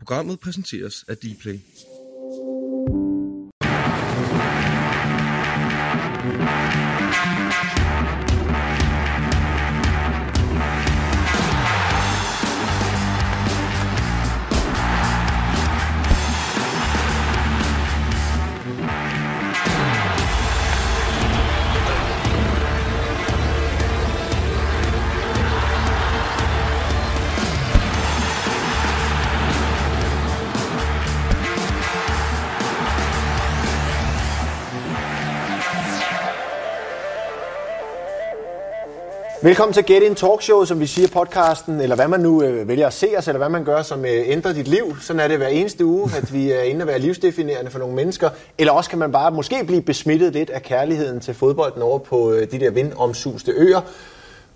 Programmet præsenteres af Dplay. Velkommen til Get In Talk Show, som vi siger podcasten, eller hvad man nu øh, vælger at se os, eller hvad man gør, som øh, ændrer dit liv. Sådan er det hver eneste uge, at vi er inde og være livsdefinerende for nogle mennesker. Eller også kan man bare måske blive besmittet lidt af kærligheden til fodbolden over på øh, de der vindomsuste øer,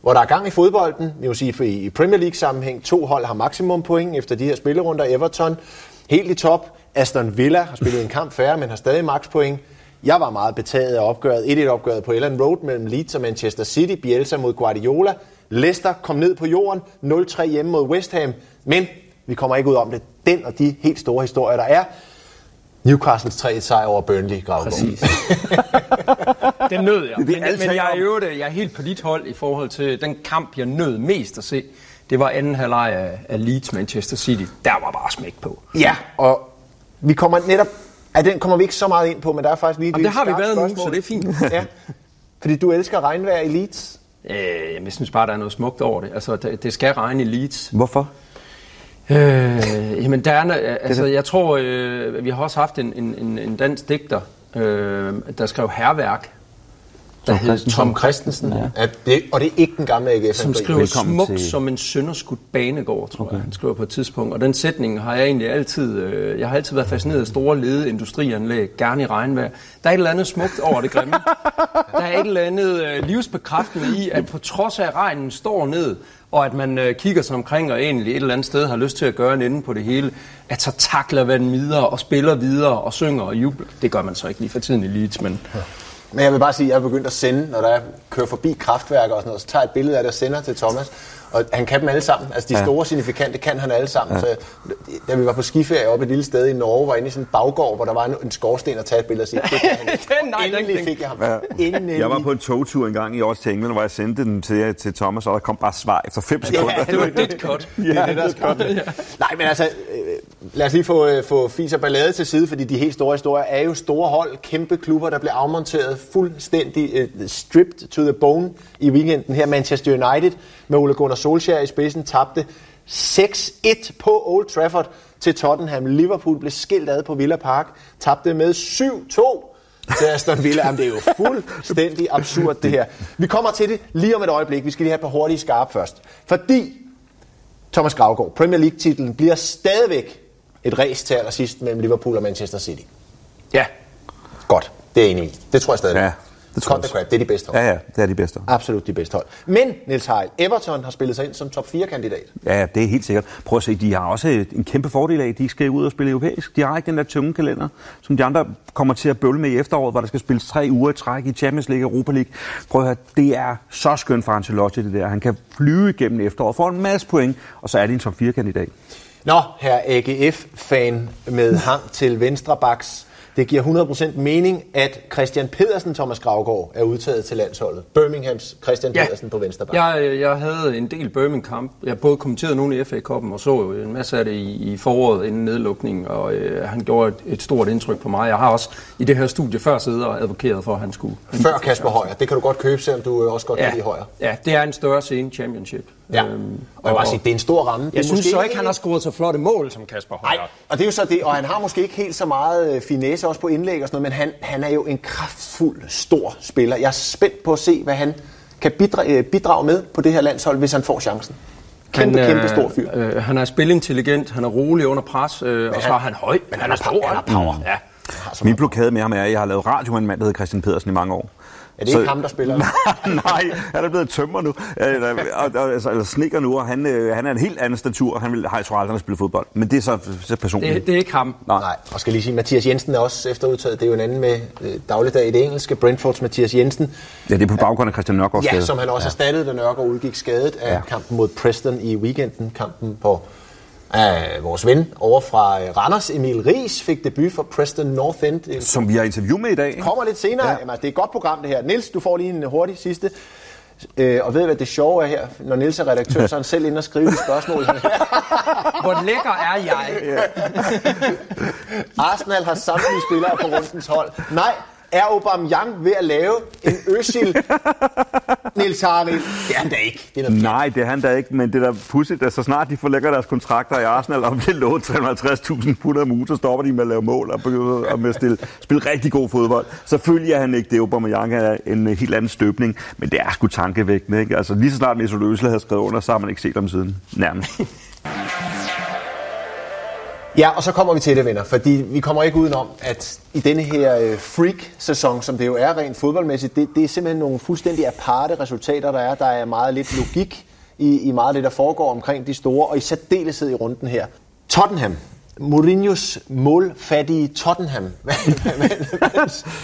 hvor der er gang i fodbolden. Vi vil sige, for i Premier League sammenhæng, to hold har maksimum point efter de her spillerunder. Everton helt i top. Aston Villa har spillet en kamp færre, men har stadig max point. Jeg var meget betaget af opgøret. 1-1 opgøret på Ellen Road mellem Leeds og Manchester City. Bielsa mod Guardiola. Leicester kom ned på jorden. 0-3 hjemme mod West Ham. Men vi kommer ikke ud om det. Den og de helt store historier, der er. Newcastles 3 sejr over Burnley, Gravgaard. Præcis. den nød jeg. Det er Men, alt men jeg, er i øvrigt, jeg er helt på dit hold i forhold til den kamp, jeg nød mest at se. Det var anden halvleg af, af Leeds Manchester City. Der var bare smæk på. Ja, og vi kommer netop... Ja, den kommer vi ikke så meget ind på, men der er faktisk lige et Jamen, det har vi været nu, spørgsmål. så det er fint. ja, fordi du elsker regnvejr i Leeds. Øh, jamen, jeg synes bare, der er noget smukt over det. Altså, det, det skal regne i Leeds. Hvorfor? Øh, jamen, der er, altså, jeg tror, øh, vi har også haft en, en, en, en dansk digter, øh, der skrev herværk, der Tom hed Christensen. Tom Christensen. Ja. Ja, det, og det er ikke den gamle AGF. Som skriver Velkommen smukt til- som en sønderskudt banegård, tror okay. jeg, han skriver på et tidspunkt. Og den sætning har jeg egentlig altid, øh, jeg har altid været fascineret af store lede industrianlæg, gerne i regnvejr. Der er et eller andet smukt over det grimme. Der er et eller andet øh, livsbekræftende i, at på trods af at regnen står ned, og at man øh, kigger sig omkring og egentlig et eller andet sted har lyst til at gøre en ende på det hele, at så takler man videre og spiller videre og synger og jubler. Det gør man så ikke lige for tiden i Leeds, men Men jeg vil bare sige, at jeg er begyndt at sende, når der er, kører forbi kraftværker og sådan noget, så tager jeg et billede af det og sender til Thomas. Og han kan dem alle sammen. Altså de Ja. store signifikante kan han alle sammen. Ja. Så da vi var på skiferie oppe et lille sted i Norge, var inde i sådan en baggård, hvor der var en, en skorsten at tage et billede og sige, det kan han ikke. Den- nej, Endelig fik jeg ham. Ja. Endelig. Jeg var på en togtur en gang i år til England, hvor jeg sendte den til, til Thomas, og der kom bare svar efter 5 sekunder. det var dit cut. Det er det, der skal ja. Nej, men altså, øh, lad os lige få, øh, få fis og ballade til side, fordi de helt store historier er jo store hold, kæmpe klubber, der blev afmonteret fuldstændig øh, stripped to the bone i weekenden her. Manchester United med Ole Gunnar Solskjaer i spidsen tabte 6-1 på Old Trafford til Tottenham. Liverpool blev skilt ad på Villa Park, tabte med 7-2 til Aston Villa. Jamen, det er jo fuldstændig absurd, det her. Vi kommer til det lige om et øjeblik. Vi skal lige have et par hurtige skarpe først. Fordi Thomas Gravgaard, Premier League-titlen bliver stadigvæk et race til allersidst mellem Liverpool og Manchester City. Ja, Godt, det er jeg enig i. Det tror jeg stadigvæk. Ja, det tror jeg crap, det er de bedste hold. Ja, ja, det er de bedste. Absolut de bedste hold. Men, Niels Heil, Everton har spillet sig ind som top 4-kandidat. Ja, ja, det er helt sikkert. Prøv at se, de har også en kæmpe fordel af, at de skal ud og spille europæisk. De har ikke den der tunge kalender, som de andre kommer til at bøvle med i efteråret, hvor der skal spilles tre uger i træk i Champions League og Europa League. Prøv at høre, det er så skønt for Ancelotti, det der. Han kan flyve igennem efteråret, få en masse point, og så er de en top 4-kandidat. Nå, her AGF-fan med hang til venstrebaks. Det giver 100% mening, at Christian Pedersen, Thomas Gravgaard, er udtaget til landsholdet. Birminghams Christian Ja. Pedersen på venstre bak. Jeg, øh, jeg havde en del Birmingham-kamp. Jeg både kommenteret nogle i FA-koppen og så jo en masse af det i, i foråret inden nedlukningen, og øh, han gjorde et, et stort indtryk på mig. Jeg har også i det her studie før siddet og advokeret for, at han skulle... Før Kasper Højer. Det kan du godt købe, selvom du øh, også godt kan Ja, lide Højer. ja, det er en større scene championship. Ja. og jeg bare sige, det er en stor ramme. Jeg synes så ikke han har scoret så flotte mål som Kasper Nej, Højer. og det er jo så det, og han har måske ikke helt så meget øh, finesse også på indlæg og sådan noget, men han, han er jo en kraftfuld, stor spiller. Jeg er spændt på at se, hvad han kan bidrage, øh, bidrage med på det her landshold, hvis han får chancen. Kæmpe, Han, kæmpe stor fyr. Øh, han er spilintelligent, han er rolig under pres, øh, og så han- er han høj. men han har power, han har power. Ja. Min blokade med ham er, at jeg har lavet radio med en mand, der hedder Christian Pedersen i mange år. Er det ikke ham, der spiller? Nej, han er blevet tømmer nu, eller, og- altså, eller snikker nu, og han, øh, han er en helt anden statur. Han vil, har jeg tror aldrig, han har spillet fodbold, men det er så, så personligt. Det, det er ikke ham. Nej. Nej, og skal lige sige, Mathias Jensen er også efterudtaget. Det er jo en anden med øh, dagligdag i det engelske. Brentfords Mathias Jensen. Ja, det er på baggrund af Christian Nørgaards Ja, skade. som han også erstattede, da Nørgaard udgik skadet af Ja. kampen mod Preston i weekenden. Kampen på Uh, vores ven over fra Randers, Emil Ries, fik debut for Preston North End. Som vi har interview med i dag. kommer lidt senere. Ja. Ja. Jamen, det er et godt program, det her. Nils, du får lige en hurtig sidste. Øh, og ved du, hvad det sjove er her? Når Nils er redaktør, så er han selv inde og skrive de spørgsmål. Hvor lækker er jeg? Arsenal har samtlige spillere på rundens hold. Nej, er Aubameyang ved at lave en Øsil? Niels Harald, det er han da ikke. Det er Nej, det er han da ikke, men det er da pudsigt, at så snart de forlægger deres kontrakter i Arsenal og bliver lovet 350.000 pund om ugen, så stopper de med at lave mål og begynder med at stille, spille rigtig god fodbold. Selvfølgelig er han ikke det. Aubameyang er en helt anden støbning, men det er sgu tankevækkende. Ikke? Altså, lige så snart Mesut Özil havde skrevet under, så har man ikke set ham siden. Nærmest. Ja, og så kommer vi til det, venner, fordi vi kommer ikke udenom, at i denne her øh, freak-sæson, som det jo er rent fodboldmæssigt, det, det er simpelthen nogle fuldstændig aparte resultater, der er. Der er meget lidt logik i, i meget af det, der foregår omkring de store, og i særdeleshed i runden her. Tottenham. Mourinhos målfattige Tottenham.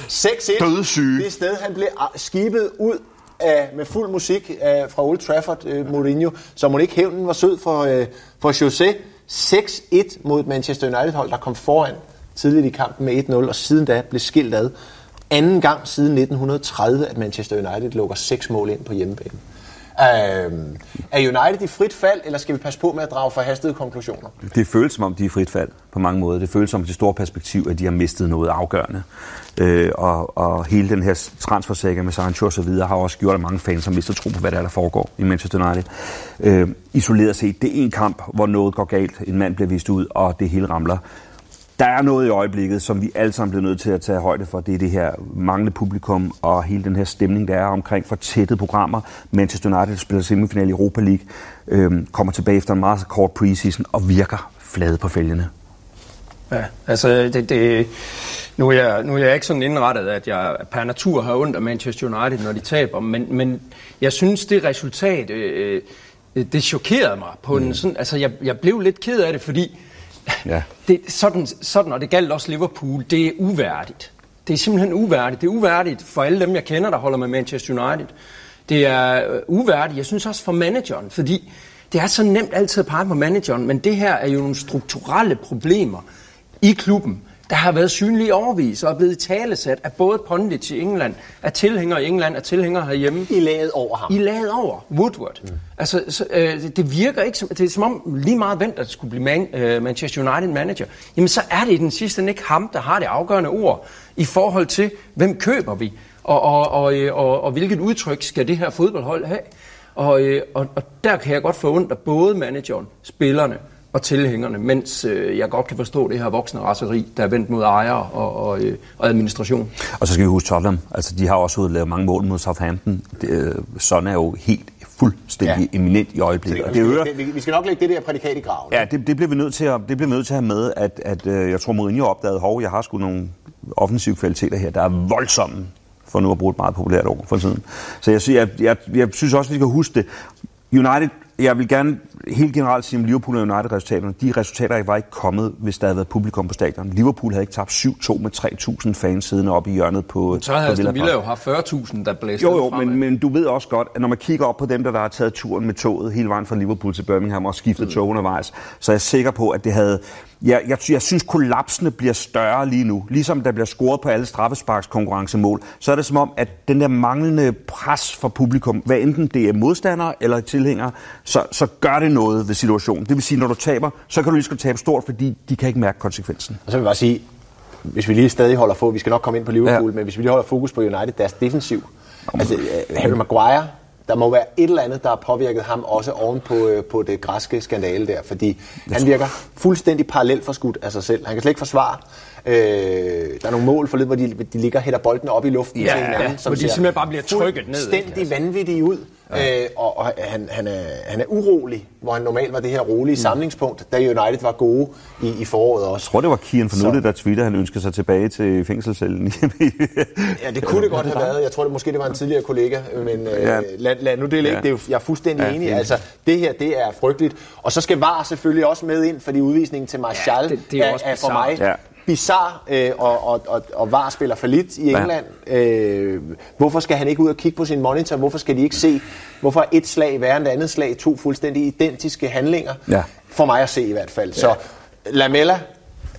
6-1. Dødssyge. Det sted, han blev skibet ud af, med fuld musik af, fra Old Trafford, øh, Mourinho, så må ikke hævnen var sød for, øh, for José. 6-1 mod Manchester United-hold, der kom foran tidligt i kampen med 1-0, og siden da blev skilt ad. Anden gang siden 1930, at Manchester United lukker seks mål ind på hjemmebane. Øh, er United i frit fald, eller skal vi passe på med at drage forhastede konklusioner? Det føles som om, de er i frit fald på mange måder. Det føles som det store perspektiv, at de har mistet noget afgørende. Øh, og, og hele den her transfersækker med Sancho og så videre har også gjort, at mange fans har mistet tro på, hvad der, er, der foregår i Manchester United. Øh, isoleret set, det er en kamp, hvor noget går galt. En mand bliver vist ud, og det hele ramler. Der er noget i øjeblikket, som vi alle sammen bliver nødt til at tage højde for. Det er det her manglende publikum og hele den her stemning, der er omkring for tættede programmer. Manchester United spiller semifinal i Europa League, øh, kommer tilbage efter en meget kort preseason og virker flade på fælgene. Ja, altså det, det, nu, er jeg, nu er jeg ikke sådan indrettet, at jeg per natur har ondt af Manchester United, når de taber, men, men jeg synes, det resultat, øh, øh, det chokerede mig på mm. en sådan, altså jeg, jeg blev lidt ked af det, fordi Ja. det, sådan, sådan, og det galt også Liverpool, det er uværdigt. Det er simpelthen uværdigt. Det er uværdigt for alle dem, jeg kender, der holder med Manchester United. Det er øh, uværdigt, jeg synes også for manageren, fordi det er så nemt altid at pege på manageren, men det her er jo nogle strukturelle problemer i klubben, der har været synlige overvis og er blevet talesat af både pundits i England, af tilhængere i England, af tilhængere herhjemme. I laget over ham. I laget over Woodward. Mm. Altså, så, øh, det- virker ikke som, det er som om lige meget vent, at det skulle blive man, øh, Manchester United manager. Jamen så er det i den sidste ikke ham, der har det afgørende ord i forhold til, hvem køber vi, og, og, og, øh, og, og hvilket udtryk skal det her fodboldhold have. Og, øh, og, og der kan jeg godt få ondt af både manageren, spillerne og tilhængerne, mens øh, jeg godt kan forstå det her voksne raseri, der er vendt mod ejere og, og, øh, og administration. Og så skal vi huske Tottenham. Altså, de har også lavet mange mål mod Southampton. Det, øh, Son er jo helt fuldstændig ja. eminent i øjeblikket. Det skal, øger, vi, vi skal nok lægge det der prædikat i graven. Ja, det, det, bliver vi nødt til at, det bliver vi nødt til at have med, at, at øh, jeg tror Mourinho opdagede, hov, jeg har sgu nogle offensive kvaliteter her, der er voldsomme, for nu at bruge et meget populært ord for tiden. Så jeg, jeg, jeg, jeg synes også, vi skal huske det. United, jeg vil gerne helt generelt sige om Liverpool og United-resultaterne. De resultater var ikke kommet, hvis der havde været publikum på stadion. Liverpool havde ikke tabt 7-2 med 3.000 fans siddende oppe i hjørnet på Så havde Aston Villa jo haft 40.000, der blæste Jo, jo, men, men du ved også godt, at når man kigger op på dem, der, der har taget turen med toget hele vejen fra Liverpool til Birmingham og skiftet mm. tog undervejs, så er jeg sikker på, at det havde... Jeg, jeg, jeg synes, kollapsene bliver større lige nu. Ligesom der bliver scoret på alle straffesparkskonkurrencemål, så er det som om, at den der manglende pres fra publikum, hvad enten det er modstandere eller tilhængere, så, så gør det noget ved situationen. Det vil sige, når du taber, så kan du lige godt tabe stort, fordi de kan ikke mærke konsekvensen. Og så vil jeg bare sige, hvis vi lige stadig holder få, vi skal nok komme ind på Liverpool, Ja. ja. men hvis vi lige holder fokus på United, deres defensiv. Altså, øh, Harry Maguire, der må være et eller andet, der har påvirket ham også oven på, øh, på det græske skandale der, fordi han virker fuldstændig parallelt forskudt af sig selv. Han kan slet ikke forsvare. Øh, der er nogle mål for lidt, hvor de, de ligger og hætter bolden op i luften Ja, til hinanden, ja, hvor de simpelthen bare bliver trykket ned? Fuldstændig vanvittige ud. Ja. Øh, og og han, han, er, han er urolig, hvor han normalt var det her rolige mm. samlingspunkt, da United var gode i, i foråret også. Jeg tror, det var Kian for Så- Nutte, der tweeter, at han ønsker sig tilbage til fængselscellen. Ja, det kunne det godt have været. Jeg tror det måske det var en tidligere kollega, men øh, Ja. lad, lad nu det ligge. Ja. Det er jo, jeg er fuldstændig Ja, enig. enig. Altså, det her, det er frygteligt. Og så skal VAR selvfølgelig også med ind, fordi udvisningen til Martial Ja, det- det er er, også er for mig Ja. Bizarre, øh, og, og, og, og VAR spiller for lidt i Ja. England. Øh, hvorfor skal han ikke ud og kigge på sin monitor? Hvorfor skal de ikke se, hvorfor et slag værre end det andet slag? To fuldstændig identiske handlinger. Ja. For mig at se i hvert fald. Ja. Så Lamella,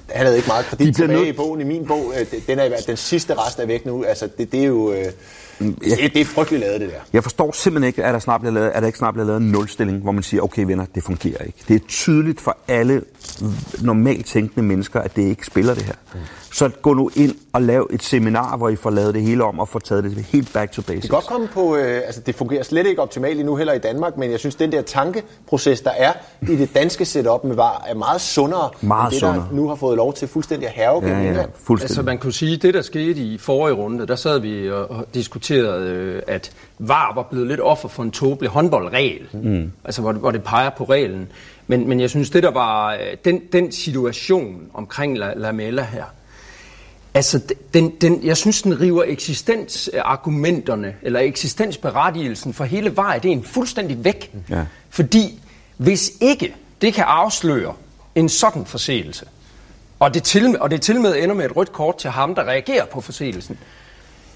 han havde ikke meget kredit tilbage nød... i bogen. I min bog, øh, den, er, den sidste rest er væk nu. Altså, det, det er jo... Øh, jeg, det, det er frygteligt lavet, det der. Jeg forstår simpelthen ikke, at der, snart bliver lavet, at der ikke snart bliver lavet en nulstilling, hvor man siger, okay venner, det fungerer ikke. Det er tydeligt for alle normalt tænkende mennesker, at det ikke spiller det her. Mm. Så gå nu ind og lav et seminar, hvor I får lavet det hele om og får taget det helt back to basics. Det kan godt komme på, øh, altså det fungerer slet ikke optimalt endnu heller i Danmark, men jeg synes, den der tankeproces, der er i det danske setup med VAR, er meget sundere meget end det, sundere. der nu har fået lov til fuldstændig at herve ja, ja, fuldstændig. Altså man kunne sige, det der skete i forrige runde, der sad vi og diskuterede, øh, at VAR var blevet lidt offer for en tåbelig håndboldregel, mm. altså hvor det, hvor det peger på reglen. Men, men jeg synes, det der var, øh, den, den situation omkring Lamella her, Altså, den, den, jeg synes, den river eksistensargumenterne, eller eksistensberettigelsen for hele vejen, er fuldstændig væk. Ja. Fordi hvis ikke det kan afsløre en sådan forseelse, og det, til, og det til med ender med et rødt kort til ham, der reagerer på forseelsen,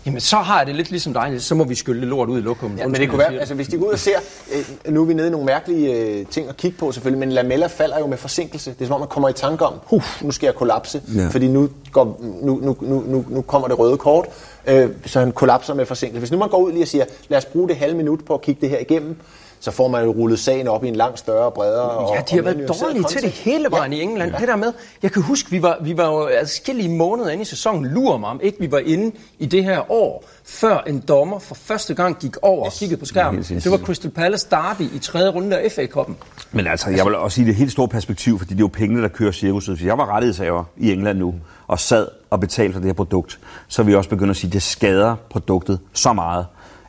Jamen, så har jeg det lidt ligesom dig, så må vi skylde det lort ud i lokummet. Ja, men det kunne være, altså hvis de går ud og ser, øh, nu er vi nede i nogle mærkelige øh, ting at kigge på selvfølgelig, men Lamella falder jo med forsinkelse. Det er som om, man kommer i tanke om, huh, nu skal jeg kollapse, ja. fordi nu, går, nu, nu, nu, nu, nu kommer det røde kort, øh, så han kollapser med forsinkelse. Hvis nu man går ud lige og siger, lad os bruge det halve minut på at kigge det her igennem, så får man jo rullet sagen op i en langt større og bredere. Ja, de har været dårlige til det hele vejen ja. i England. Ja. Det der med, jeg kan huske, vi var, vi var jo adskillige måneder inde i sæsonen, lurer mig om ikke vi var inde i det her år, før en dommer for første gang gik over og kiggede på skærmen. Det var Crystal Palace Derby i tredje runde af FA-koppen. Men altså, jeg vil også sige det helt store perspektiv, fordi det er jo pengene, der kører cirkuset. For jeg var rettighedshaver i England nu, og sad og betalte for det her produkt. Så vi også begyndt at sige, at det skader produktet så meget,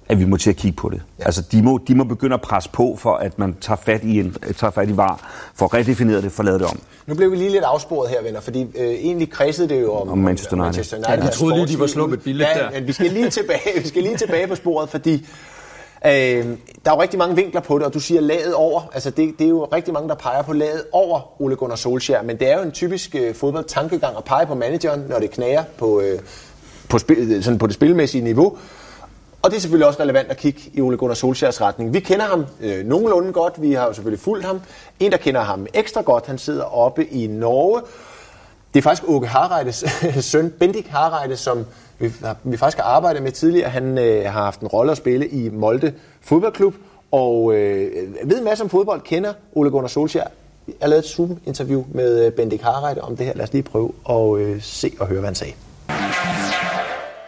at vi må til at kigge på det. Ja. Altså, de må, de må begynde at presse på, for at man tager fat i, en, tager fat i var, for at redefinere det, for at lave det om. Nu blev vi lige lidt afsporet her, venner, fordi øh, egentlig kredsede det jo om, om Manchester United. Manchester United ja, jeg troede lige, de var sluppet billigt ja, der. Men vi skal lige tilbage, vi skal lige tilbage på sporet, fordi øh, der er jo rigtig mange vinkler på det, og du siger laget over. Altså, det, det er jo rigtig mange, der peger på laget over Ole Gunnar Solskjaer, men det er jo en typisk øh, fodboldtankegang at pege på manageren, når det knager på, øh, på, spil, sådan på det spilmæssige niveau. Og det er selvfølgelig også relevant at kigge i Ole Gunnar Solskjærs retning. Vi kender ham øh, nogenlunde godt, vi har jo selvfølgelig fulgt ham. En, der kender ham ekstra godt, han sidder oppe i Norge. Det er faktisk Åke Harreides søn, Bendik Harreide, som vi, vi faktisk har arbejdet med tidligere. Han øh, har haft en rolle at spille i Molde Fodboldklub, og øh, ved en masse om fodbold, kender Ole Gunnar Solskjaer. Jeg har lavet et Zoom-interview med øh, Bendik Harreide om det her. Lad os lige prøve at øh, se og høre, hvad han sagde.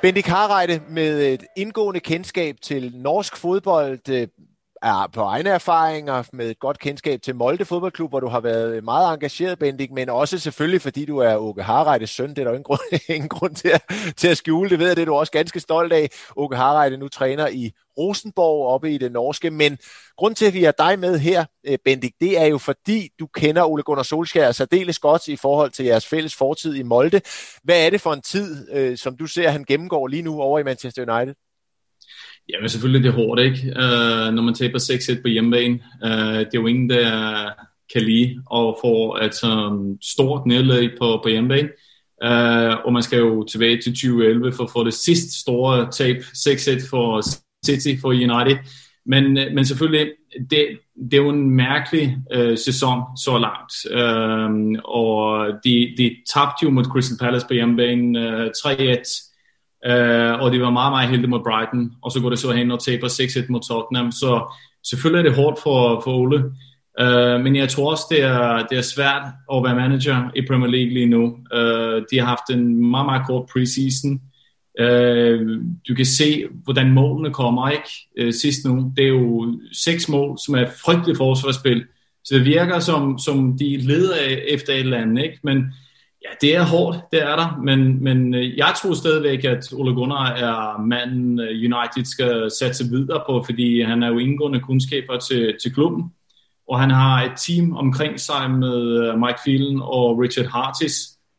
Bendik Harreide med et indgående kendskab til norsk fodbold, er på egne erfaringer med et godt kendskab til Molde Fodboldklub, hvor du har været meget engageret, Bendik, men også selvfølgelig, fordi du er Åke Harreides søn. Det er der jo ingen grund, ingen grund til, at, til at skjule. Det ved jeg, det er du også ganske stolt af. Åke Harreide nu træner i Rosenborg oppe i det norske, men grund til, at vi har dig med her, øh, Bendik, det er jo fordi, du kender Ole Gunnar Solskjaer særdeles godt i forhold til jeres fælles fortid i Molde. Hvad er det for en tid, øh, som du ser, han gennemgår lige nu over i Manchester United? Ja, men selvfølgelig det er hårdt, ikke? Uh, når man taber 6-1 på hjemmebane. Uh, det er jo ingen, der kan lide og få et um, stort nedlag på, på hjemmebane. Uh, og man skal jo tilbage til 2011 for at få det sidste store tab, 6-1 for City for United. Men, men selvfølgelig, det, det er jo en mærkelig uh, sæson så langt. Uh, og de, de tabte jo mod Crystal Palace på hjemmebane uh, 3-1 Uh, og de var meget, meget heldige mod Brighton, og så går det så hen og taber 6-1 mod Tottenham, så selvfølgelig er det hårdt for, for Ole, uh, men jeg tror også, det er, det er svært at være manager i Premier League lige nu. Uh, de har haft en meget, meget kort preseason. Uh, du kan se, hvordan målene kommer, ikke? Uh, sidst nu, det er jo seks mål, som er frygteligt forsvarsspil, så det virker som, som de leder efter et eller andet, ikke? Men Ja, det er hårdt, det er der, men, men øh, jeg tror stadigvæk, at Ole Gunnar er manden øh, United skal satse videre på, fordi han er jo indgående kundskaber til, til klubben, og han har et team omkring sig med øh, Mike Phelan og Richard Hartis.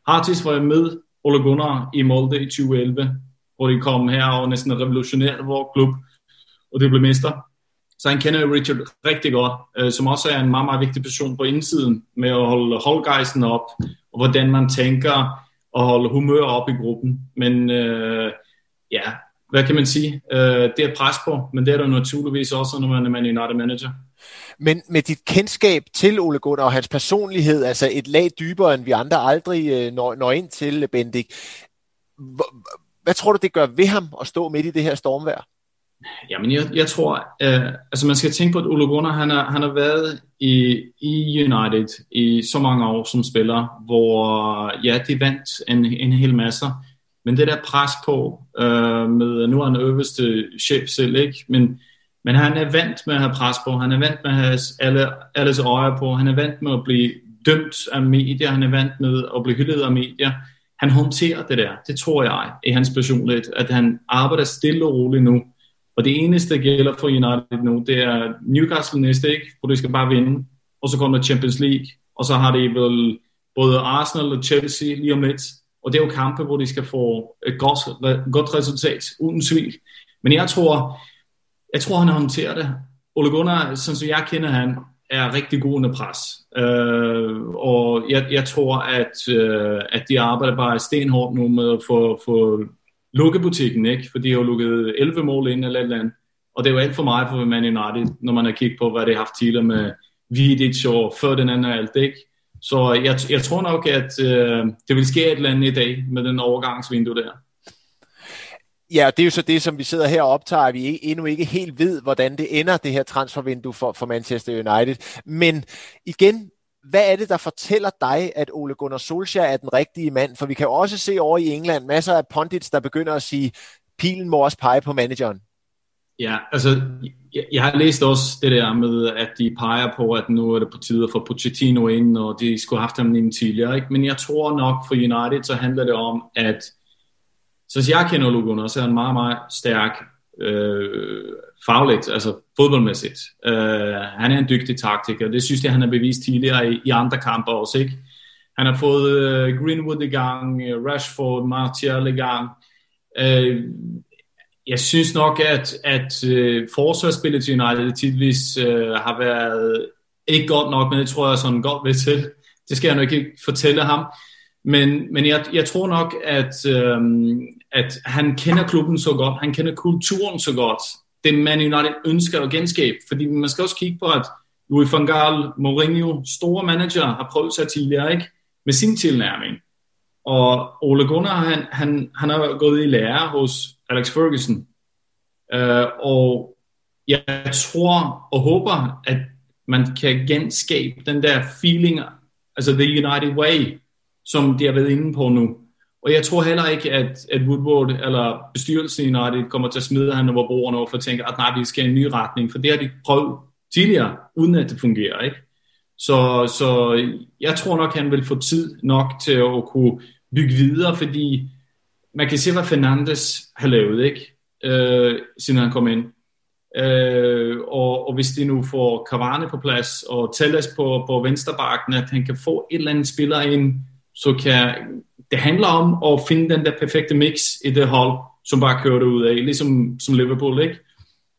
Hartis var med Ole Gunnar i Molde i 2011, hvor de kom her og næsten revolutionerede vores klub, og det blev mester. Så han kender Richard rigtig godt, øh, som også er en meget, meget vigtig person på indsiden med at holde holdgejsen op, og hvordan man tænker og holde humør op i gruppen. Men øh, ja, hvad kan man sige? Øh, det er pres på, men det er der naturligvis også, når man er Man United manager. Men med dit kendskab til Ole Gunnar og hans personlighed, altså et lag dybere, end vi andre aldrig øh, når, når ind til, Bendik, hvad tror du, det gør ved ham at stå midt i det her stormvær? Jamen, jeg, jeg tror, øh, altså man skal tænke på, at Ole Gunnar, han har, han har været i, i United i så mange år som spiller, hvor ja, de vandt en, en hel masse, men det der pres på, øh, med, nu er han øverste chef selv, ikke? Men, men han er vant med at have pres på, han er vant med at have alle, alles øje på, han er vant med at blive dømt af medier, han er vant med at blive hyldet af medier. Han håndterer det der, det tror jeg, i hans personlighed, at han arbejder stille og roligt nu, og det eneste, der gælder for United nu, det er Newcastle næste, ikke? For de skal bare vinde. Og så kommer Champions League, og så har de vel både Arsenal og Chelsea lige om lidt. Og det er jo kampe, hvor de skal få et godt, godt resultat, uden tvivl. Men jeg tror, jeg tror, han håndterer det. Ole Gunnar, sådan som jeg kender han, er rigtig god under pres. Uh, og jeg, jeg tror, at, uh, at de arbejder bare stenhårdt nu med at få, få lukke butikken, ikke? For de har jo lukket 11 mål ind eller et eller andet. Og det er jo alt for meget for Man United, når man har kigget på, hvad det har haft tidligere med Vidic og før den anden og alt, ikke? Så jeg, jeg tror nok, at øh, det vil ske et eller andet i dag med den overgangsvindue der. Ja, det er jo så det, som vi sidder her og optager, vi endnu ikke helt ved, hvordan det ender, det her transfervindue for, for Manchester United. Men igen, hvad er det, der fortæller dig, at Ole Gunnar Solskjaer er den rigtige mand? For vi kan jo også se over i England masser af pundits, der begynder at sige, pilen må også pege på manageren. Ja, altså, jeg, jeg har læst også det der med, at de peger på, at nu er det på tide at få Pochettino ind, og de skulle have haft ham ind tidligere. Ikke? Men jeg tror nok for United, så handler det om, at så jeg kender Ole Gunnar, så er han meget, meget stærk øh, fagligt, altså fodboldmæssigt. Øh, han er en dygtig taktiker, det synes jeg, han har bevist tidligere i, i andre kampe også, ikke? Han har fået øh, Greenwood i gang, øh, Rashford, Martial i gang. Øh, jeg synes nok, at, at øh, forsvarsspillet til United tidligvis øh, har været ikke godt nok, men det tror jeg sådan godt ved til. Det skal jeg nok ikke fortælle ham. Men, men jeg, jeg tror nok, at, øhm, at han kender klubben så godt, han kender kulturen så godt, det Man United ønsker at genskabe. Fordi man skal også kigge på, at Louis van Gaal, Mourinho, store manager, har prøvet sig tidligere ikke? med sin tilnærming. Og Ole Gunnar, han, han, han har gået i lære hos Alex Ferguson. Uh, og jeg tror og håber, at man kan genskabe den der feeling, altså the United way, som de har været inde på nu. Og jeg tror heller ikke, at, at Woodward eller bestyrelsen i United kommer til at smide ham over bordene over for at tænke, at nej, vi skal i en ny retning, for det har de prøvet tidligere, uden at det fungerer. Ikke? Så, så jeg tror nok, han vil få tid nok til at kunne bygge videre, fordi man kan se, hvad Fernandes har lavet, ikke? Øh, siden han kom ind. Øh, og, og hvis de nu får Cavani på plads og Telles på, på venstrebakken, at han kan få et eller andet spiller ind, så kan det handler om at finde den der perfekte mix i det hold, som bare kører det ud af, ligesom som Liverpool, ikke?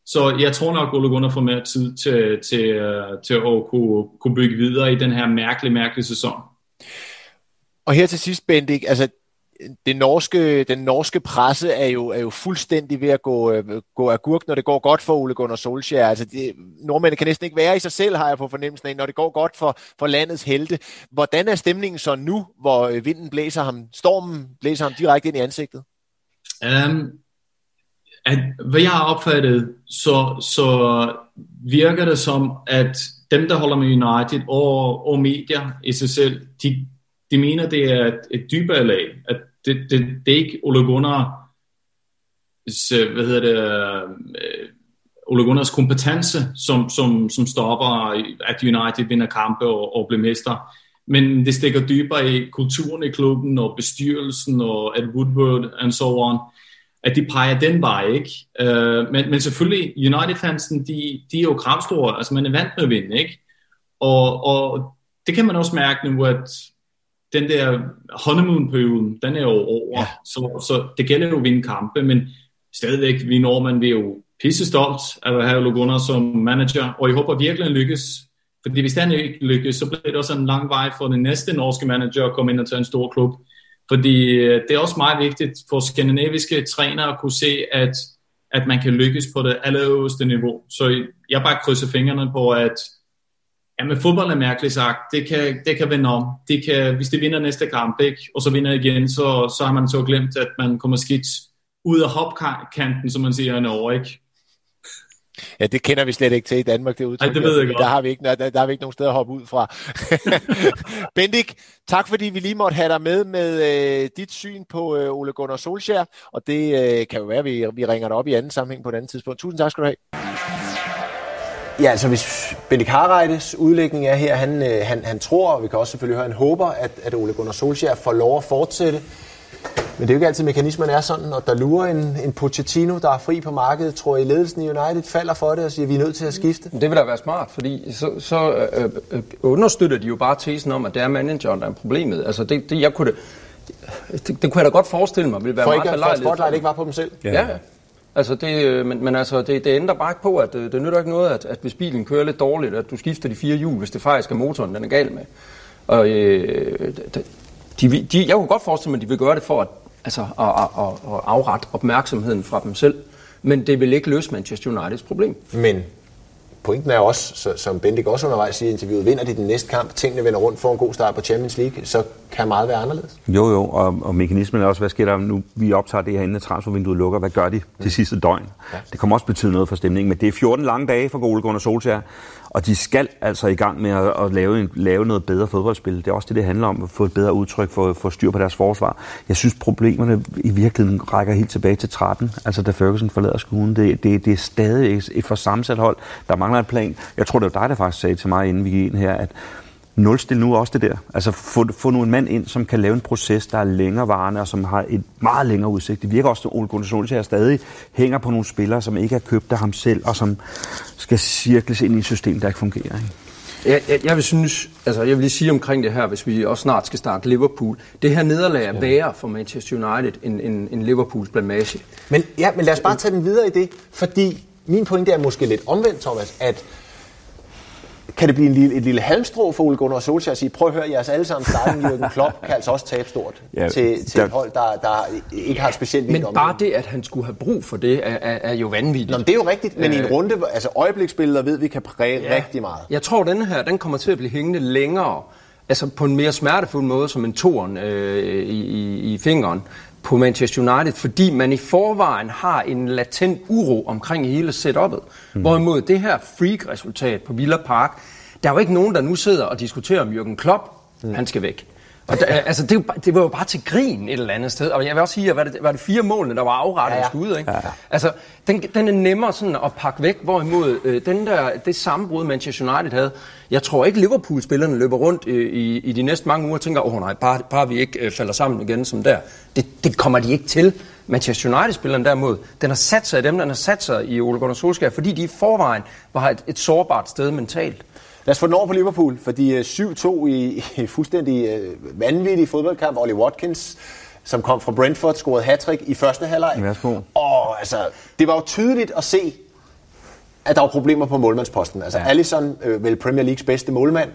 Så jeg tror nok, at Ole Gunnar får mere tid til, til, øh, til at kunne, kunne bygge videre i den her mærkelige, mærkelige sæson. Og her til sidst, Bendik, altså det norske, den norske presse er jo, er jo fuldstændig ved at gå, øh, gå agurk, når det går godt for Ole Gunnar Solskjaer. Altså det, nordmændene kan næsten ikke være i sig selv, har jeg på fornemmelsen af, når det går godt for, for landets helte. Hvordan er stemningen så nu, hvor øh, vinden blæser ham, stormen blæser ham direkte ind i ansigtet? Um, at, hvad jeg har opfattet, så, så virker det som, at dem, der holder med United og, og medier i sig selv, de, de mener, det er et, et dybere lag. At det, det, det er ikke Ole Gunnar øh, hvad hedder det, øh, Ole Gunnars kompetence, som, som, som stopper, at United vinder kampe og, og bliver mester. Men det stikker dybere i kulturen i klubben og bestyrelsen og at Woodward and so on, at de peger den vej, ikke? Uh, men, men selvfølgelig, United-fansen, de, de er jo kramstore, altså man er vant med at vinde, ikke? Og, og det kan man også mærke nu, at den der honeymoon-perioden, den er jo over, ja. så, så det gælder jo at vinde kampe, men stadigvæk, vi nordmænd, vi er jo pisse stolt at have Gunnar som manager, og jeg håber virkelig, at lykkes. Fordi hvis han ikke lykkes, så bliver det også en lang vej for den næste norske manager at komme ind og tage en stor klub. Fordi øh, det er også meget vigtigt for skandinaviske trænere at kunne se, at, at man kan lykkes på det allerøverste niveau. Så jeg bare krydser fingrene på, at ja, med fodbold er mærkeligt sagt, det kan, det kan vende om. Det kan, hvis de vinder næste kamp, ikke? og så vinder igen, så, så har man så glemt, at man kommer skidt ud af hopkanten, som man siger, en år, ikke? Ja, det kender vi slet ikke til i Danmark, det udtryk. Ej, det ved jeg godt. Der har vi ikke, der, der har vi ikke nogen steder at hoppe ud fra. Bendik, tak fordi vi lige måtte have dig med med øh, dit syn på øh, Ole Gunnar Solskjaer, og det øh, kan jo være, at vi, vi ringer dig op i anden sammenhæng på et andet tidspunkt. Tusind tak skal du have. Ja, altså hvis Bendik Harreides udlægning er her, han, øh, han, han tror, og vi kan også selvfølgelig høre, han håber, at, at Ole Gunnar Solskjaer får lov at fortsætte men det er jo ikke altid, mekanismerne er sådan, og der lurer en, en Pochettino, der er fri på markedet, tror jeg, ledelsen i United falder for det og siger, at vi er nødt til at skifte. Det vil da være smart, fordi så, så øh, øh, understøtter de jo bare tesen om, at det er manageren, der er problemet. Altså det, det, jeg kunne det, det, det kunne jeg da godt forestille mig, ville være for meget ikke, For spotlight ikke var på dem selv? Ja, ja. Altså det, øh, men, men altså det, det ændrer bare ikke på, at det, det nytter ikke noget, at, at hvis bilen kører lidt dårligt, at du skifter de fire hjul, hvis det faktisk er motoren, den er gal med. Og øh, de, de, jeg kunne godt forestille mig, at de vil gøre det for at altså at, at, at afrette opmærksomheden fra dem selv. Men det vil ikke løse Manchester Uniteds problem. Men pointen er også, som Bendik også undervejs i interviewet, vinder de den næste kamp, tingene vender rundt, får en god start på Champions League, så kan meget være anderledes. Jo, jo, og, og mekanismen er også, hvad sker der nu? Vi optager det her, inden transfervinduet lukker. Hvad gør de de sidste døgn? Ja. Det kommer også betyde noget for stemningen, men det er 14 lange dage for Ole Gunnar Solskjaer, og de skal altså i gang med at, at lave, en, lave noget bedre fodboldspil. Det er også det, det handler om, at få et bedre udtryk for, for styr på deres forsvar. Jeg synes, problemerne i virkeligheden rækker helt tilbage til 13, altså da Ferguson forlader skolen. Det, det, det er stadig et, et for sammensat hold. Der mangler en plan. Jeg tror, det var dig, der faktisk sagde til mig, inden vi gik ind her, at nulstil nu også det der. Altså få, få nu en mand ind, som kan lave en proces, der er længere varende, og som har et meget længere udsigt. Det virker også, at Ole Gunnar Solskjaer stadig hænger på nogle spillere, som ikke er købt af ham selv, og som skal cirkles ind i et system, der ikke fungerer. Ikke? Jeg, jeg, jeg vil synes, altså jeg vil lige sige omkring det her, hvis vi også snart skal starte Liverpool. Det her nederlag er værre for Manchester United end, end, end Liverpools blamage. Men, ja, men lad os bare tage den videre i det, fordi min pointe er måske lidt omvendt, Thomas, at kan det blive en lille, et lille halmstrå for Ole Gunnar Solskjaer at sige, prøv at høre, jeres alle sammen starten, Jürgen Klopp kan altså også tabe stort ja, til, til der, et hold, der, der ikke har specielt Men bare det, at han skulle have brug for det, er, er, er jo vanvittigt. Nå, men det er jo rigtigt, men øh, i en øh. runde, altså øjebliksbilleder ved vi kan præge ja, rigtig meget. Jeg tror, den her, den kommer til at blive hængende længere, altså på en mere smertefuld måde, som en toren øh, i, i, i fingeren på Manchester United, fordi man i forvejen har en latent uro omkring hele setup'et. Mm. Hvorimod det her freak-resultat på Villa Park, der er jo ikke nogen, der nu sidder og diskuterer om Jürgen Klopp, mm. han skal væk. Og der, altså, det, var, det var jo bare til grin et eller andet sted. Og jeg vil også sige, at var det, var det fire målene, der var afrettet ja, ja. skud, ikke? Ja, ja. Altså, den, den er nemmere sådan at pakke væk, hvorimod øh, den der, det sammenbrud Manchester United havde, jeg tror ikke Liverpool-spillerne løber rundt øh, i, i de næste mange uger og tænker, åh oh, nej, bare, bare vi ikke øh, falder sammen igen som der. Det, det kommer de ikke til. Manchester United-spilleren derimod, den har sat sig i dem, den har sat sig i Ole Gunnar Solskjaer, fordi de i forvejen var et, et sårbart sted mentalt. Lad os få den over på Liverpool, fordi 7-2 i, i fuldstændig uh, vanvittig fodboldkamp. Ollie Watkins, som kom fra Brentford, scorede hat i første halvleg. Værsgo. Og altså, det var jo tydeligt at se, at der var problemer på målmandsposten. Altså, ja. Alisson, øh, vel Premier Leagues bedste målmand,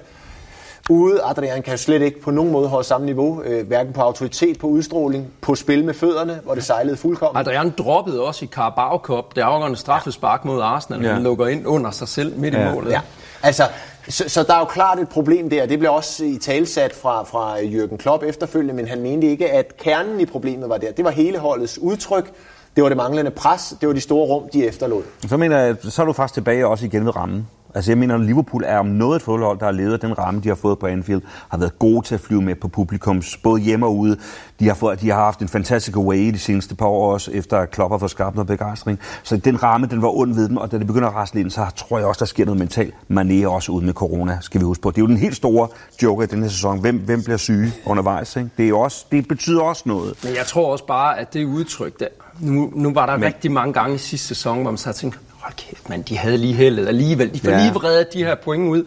ude. Adrian kan jo slet ikke på nogen måde holde samme niveau, øh, hverken på autoritet, på udstråling, på spil med fødderne, hvor det sejlede fuldkommen. Adrian droppede også i Carabao Cup det afgørende straffespark mod Arsenal, ja. han lukker ind under sig selv midt ja. i målet. Ja. Altså, så, så der er jo klart et problem der. Det blev også i talsat fra, fra Jürgen Klopp efterfølgende, men han mente ikke, at kernen i problemet var der. Det var hele holdets udtryk. Det var det manglende pres. Det var de store rum, de efterlod. Så mener jeg, så er du faktisk tilbage også igen ved rammen. Altså jeg mener, Liverpool er om noget et fodboldhold, der har levet den ramme, de har fået på Anfield, har været gode til at flyve med på publikums, både hjemme og ude. De har, fået, de har haft en fantastisk away de seneste par år også, efter Klopp har fået skabt noget begejstring. Så den ramme, den var ond ved dem, og da det begynder at rasle ind, så tror jeg også, der sker noget mentalt. Mané er også ude med corona, skal vi huske på. Det er jo den helt store joker i den her sæson. Hvem, hvem bliver syge undervejs? Ikke? Det, er også, det betyder også noget. Men jeg tror også bare, at det udtryk, der, nu, nu var der Men, rigtig mange gange i sidste sæson, hvor man så tænkte, hold kæft mand, de havde lige heldet alligevel. De får ja. lige vredet de her point ud.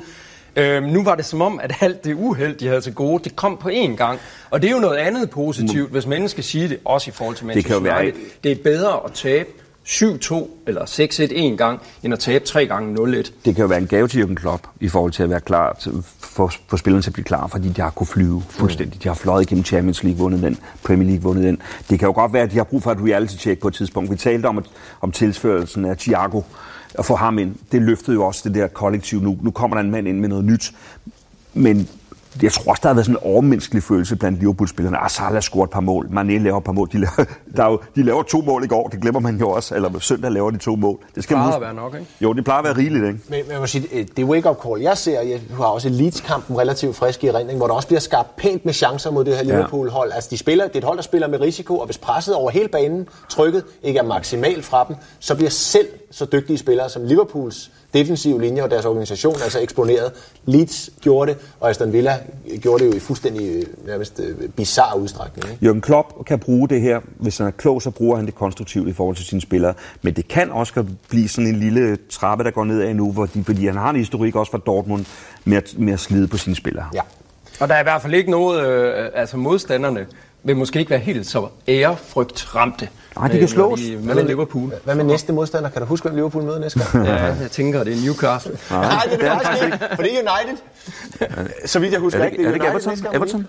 Øhm, nu var det som om, at alt det uheld, de havde til gode, det kom på én gang. Og det er jo noget andet positivt, hvis mennesker siger det, også i forhold til Manchester det kan være... Det er bedre at tabe 7-2 eller 6-1 en gang, end at tabe tre gange 0-1. Det kan jo være en gave til Jürgen Klopp i forhold til at være klar til, for, for spillerne til at blive klar, fordi de har kunne flyve fuldstændig. De har fløjet igennem Champions League, vundet den, Premier League vundet den. Det kan jo godt være, at de har brug for et reality-check på et tidspunkt. Vi talte om, at, om tilsførelsen af Thiago og få ham ind. Det løftede jo også det der kollektiv. Nu, nu kommer der en mand ind med noget nyt. Men jeg tror også, der har været sådan en overmenneskelig følelse blandt Liverpool-spillerne. Ah, Salah scoret et par mål, Mané laver et par mål. De laver, der er jo, de laver to mål i går, det glemmer man jo også. Eller søndag laver de to mål. Det skal plejer at være nok, ikke? Jo, det plejer at være rigeligt, ikke? Men, men jeg må sige, det wake-up call, jeg ser, jeg har også Leeds-kampen relativt frisk i erindring, hvor der også bliver skabt pænt med chancer mod det her Liverpool-hold. Altså, de spiller, det er et hold, der spiller med risiko, og hvis presset over hele banen, trykket ikke er maksimalt fra dem, så bliver selv så dygtige spillere som Liverpools defensive linje og deres organisation altså eksponeret. Leeds gjorde det, og Aston Villa gjorde det jo i fuldstændig øh, nærmest øh, bizarre udstrækning. Ikke? Jürgen Klopp kan bruge det her. Hvis han er klog, så bruger han det konstruktivt i forhold til sine spillere. Men det kan også blive sådan en lille trappe, der går nedad nu, hvor de, fordi han har en historik også fra Dortmund med at, med at slide på sine spillere. Ja. Og der er i hvert fald ikke noget, øh, altså modstanderne vil måske ikke være helt så ærefrygt ramte. Nej, de kan slås. De med Liverpool. Hvad med næste modstander? Kan du huske, hvem Liverpool møder næste gang? ja, jeg tænker, det er Newcastle. Nej, Nej det er det faktisk ikke, for det er United. Så vidt jeg husker er det, ikke, det er, er det United Everton? Everton?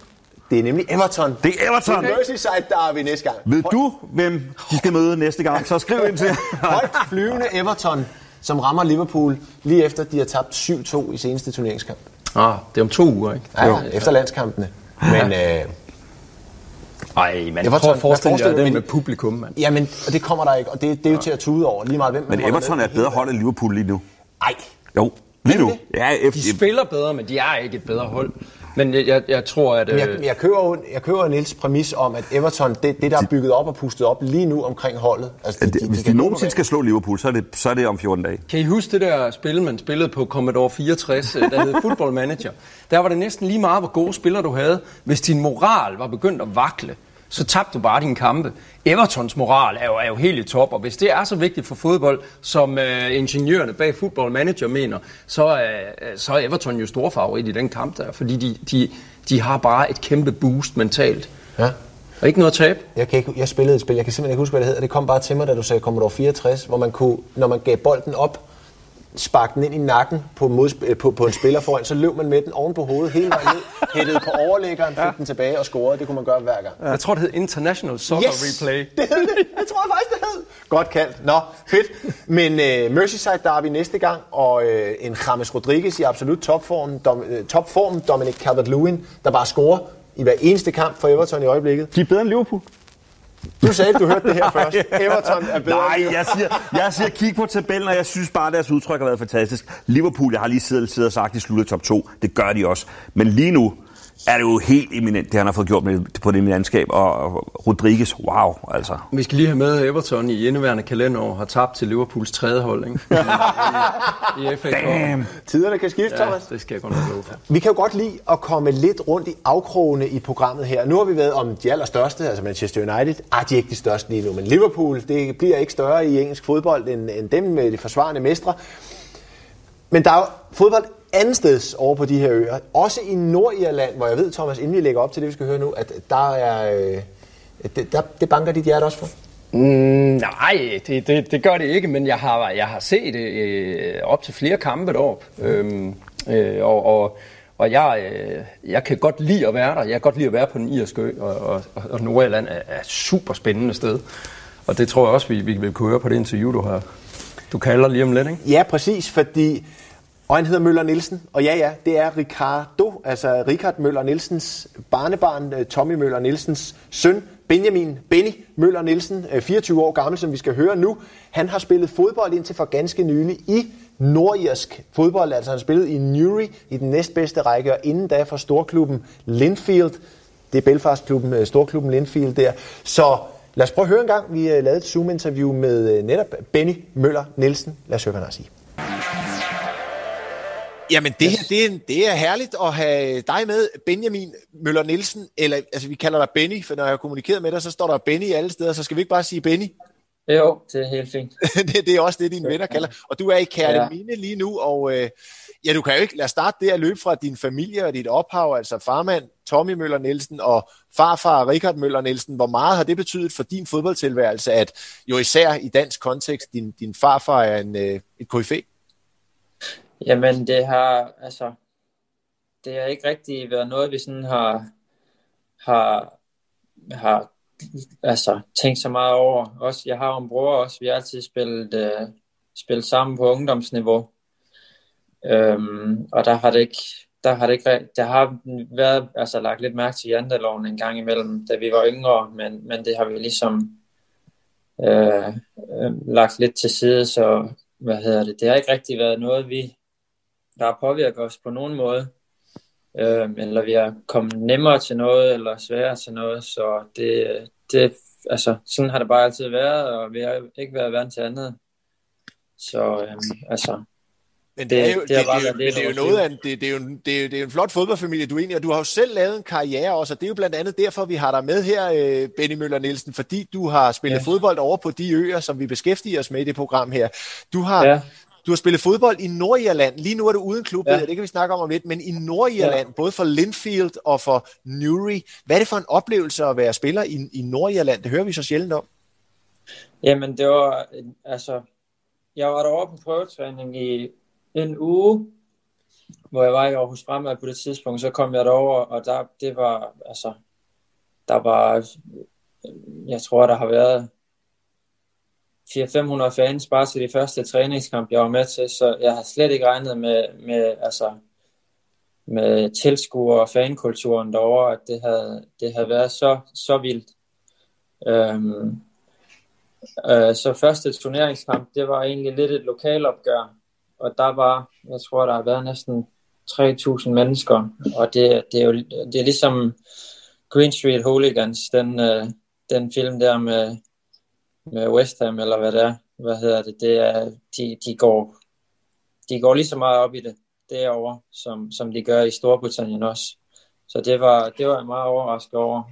Det er nemlig Everton. Det er Everton. Det er Merseyside Derby næste gang. Ved du, hvem de skal møde næste gang? Så skriv ind til. Højt flyvende Everton, som rammer Liverpool lige efter, de har tabt 7-2 i seneste turneringskamp. Ah, det er om to uger, ikke? Ja, jo. efter landskampene. Men øh, ej, man Everton, prøv at forestille jer det med publikum, mand. Jamen, og det kommer der ikke, og det, det er jo til at tude over, lige meget hvem Men Everton er et bedre hold end Liverpool lige nu. Nej. Jo, lige nu. Ja, de spiller bedre, men de er ikke et bedre hold. Men jeg, jeg, jeg tror, at... jeg, øh, jeg, køber, jeg køber Niels præmis om, at Everton, det, det der er bygget op og pustet op lige nu omkring holdet... Altså, de, de, hvis de, de nogensinde skal slå Liverpool, så er, det, så er det om 14 dage. Kan I huske det der spil, man spillede på Commodore 64, øh, der hed Football Manager? Der var det næsten lige meget, hvor gode spillere du havde, hvis din moral var begyndt at vakle så tabte du bare din kampe. Evertons moral er jo, er jo helt i top, og hvis det er så vigtigt for fodbold, som øh, ingeniørerne bag Football Manager mener, så, øh, så er Everton jo stor favorit i den kamp der, fordi de, de, de har bare et kæmpe boost mentalt. Ja. Og ikke noget tab. Jeg, kan ikke, jeg spillede et spil, jeg kan simpelthen ikke huske, hvad det hedder. Det kom bare til mig, da du sagde Commodore 64, hvor man kunne, når man gav bolden op, sparke den ind i nakken på, mod, på, på en spiller foran, så løb man med den oven på hovedet hele vejen ned, hættede på overlæggeren, fik ja. den tilbage og scorede. Det kunne man gøre hver gang. Ja. Jeg tror, det hed International Soccer yes, Replay. det hed det. Jeg tror faktisk, det hed. Godt kaldt. Nå, fedt. Men uh, Merseyside Derby næste gang, og uh, en James Rodriguez i absolut topform, dom, uh, topform Dominic Calvert-Lewin, der bare scorer i hver eneste kamp for Everton i øjeblikket. De er bedre end Liverpool. Du sagde, du hørte det her først. Everton er bedre. Nej, jeg siger, jeg siger kig på tabellen, og jeg synes bare, at deres udtryk har været fantastisk. Liverpool, jeg har lige siddet, siddet og sagt, at de slutter top 2. Det gør de også. Men lige nu, er det jo helt eminent, det han har fået gjort med, på det landskab. Og Rodriguez, wow, altså. Vi skal lige have med, at Everton i indeværende kalenderår har tabt til Liverpools tredje hold, ikke? I, i FA Damn. Tiderne kan skifte, ja, Thomas. det skal jeg godt nok love for. Vi kan jo godt lide at komme lidt rundt i afkrogene i programmet her. Nu har vi været om de allerstørste, altså Manchester United. Ah, de er ikke de største lige nu, men Liverpool, det bliver ikke større i engelsk fodbold end, end dem med de forsvarende mestre. Men der er jo fodbold andet steds over på de her øer. Også i Nordirland, hvor jeg ved, Thomas, inden vi lægger op til det, vi skal høre nu, at der er, øh, det, der, det banker dit hjerte også for. Mm, nej, det, det, det gør det ikke, men jeg har, jeg har set øh, op til flere kampe deroppe. Øhm, øh, og, og, og jeg, øh, jeg kan godt lide at være der. Jeg kan godt lide at være på den irske ø, og, og, og Nordjylland er, er et super spændende sted. Og det tror jeg også, vi, vi vil kunne høre på det interview, du har. Du kalder lige om lidt, ikke? Ja, præcis, fordi og han hedder Møller Nielsen, og ja, ja, det er Ricardo, altså Richard Møller Nielsens barnebarn, øh, Tommy Møller Nielsens søn, Benjamin Benny Møller Nielsen, øh, 24 år gammel, som vi skal høre nu. Han har spillet fodbold indtil for ganske nylig i nordirsk fodbold, altså han har spillet i Newry i den næstbedste række, og inden da for storklubben Linfield. Det er Belfast-klubben, øh, storklubben Linfield der. Så lad os prøve at høre en gang. Vi lavede et Zoom-interview med netop Benny Møller Nielsen. Lad os høre, hvad han har at sige. Jamen det her, det er, det er herligt at have dig med, Benjamin Møller Nielsen, eller altså vi kalder dig Benny, for når jeg har kommunikeret med dig, så står der Benny alle steder, så skal vi ikke bare sige Benny? Jo, det er helt fint. det, det er også det, dine venner kalder. Og du er i Kærteminde ja. lige nu, og øh, ja, du kan jo ikke lade starte det at løbe fra din familie og dit ophav, altså farmand Tommy Møller Nielsen og farfar Richard Møller Nielsen. Hvor meget har det betydet for din fodboldtilværelse, at jo især i dansk kontekst, din, din farfar er en, øh, et KFA? Jamen, det har, altså, det har ikke rigtig været noget, vi sådan har, har, har altså, tænkt så meget over. Også, jeg har en bror også, vi har altid spillet, øh, spillet sammen på ungdomsniveau. Øhm, og der har det ikke, der har det ikke, der har været altså, lagt lidt mærke til janteloven en gang imellem, da vi var yngre, men, men det har vi ligesom øh, øh, lagt lidt til side, så hvad hedder det, det har ikke rigtig været noget, vi der har påvirket os på nogen måde øh, eller vi er kommet nemmere til noget, eller sværere til noget, så det, det, altså, sådan har det bare altid været, og vi har ikke været vant til andet. Så øh, altså, men det, er jo, det, det, er, det, det, det er jo noget af en, det, det, er jo, det, er, det er en flot fodboldfamilie, du er egentlig, og du har jo selv lavet en karriere også, og det er jo blandt andet derfor, vi har dig med her, øh, Benny Møller Nielsen, fordi du har spillet ja. fodbold over på de øer, som vi beskæftiger os med i det program her. Du har, ja. Du har spillet fodbold i Nordirland. Lige nu er du uden klub, ja. det kan vi snakke om om lidt, men i Nordirland, ja. både for Linfield og for Newry. Hvad er det for en oplevelse at være spiller i, i Nordirland? Det hører vi så sjældent om. Jamen, det var, altså, jeg var derovre på prøvetræning i en uge, hvor jeg var i Aarhus Fremad på det tidspunkt, så kom jeg derover, og der, det var, altså, der var, jeg tror, der har været 400-500 fans bare til de første træningskamp, jeg var med til, så jeg har slet ikke regnet med, med, altså, med tilskuer og fankulturen derovre, at det havde, det havde været så, så vildt. Øhm, øh, så første turneringskamp, det var egentlig lidt et lokalopgør, og der var, jeg tror, der har været næsten 3.000 mennesker, og det, det er jo det er ligesom Green Street Hooligans, den, øh, den film der med med West Ham, eller hvad det er. Hvad hedder det? Det er, de, de, går, de går lige så meget op i det derovre, som, som de gør i Storbritannien også. Så det var, det var jeg meget overrasket over.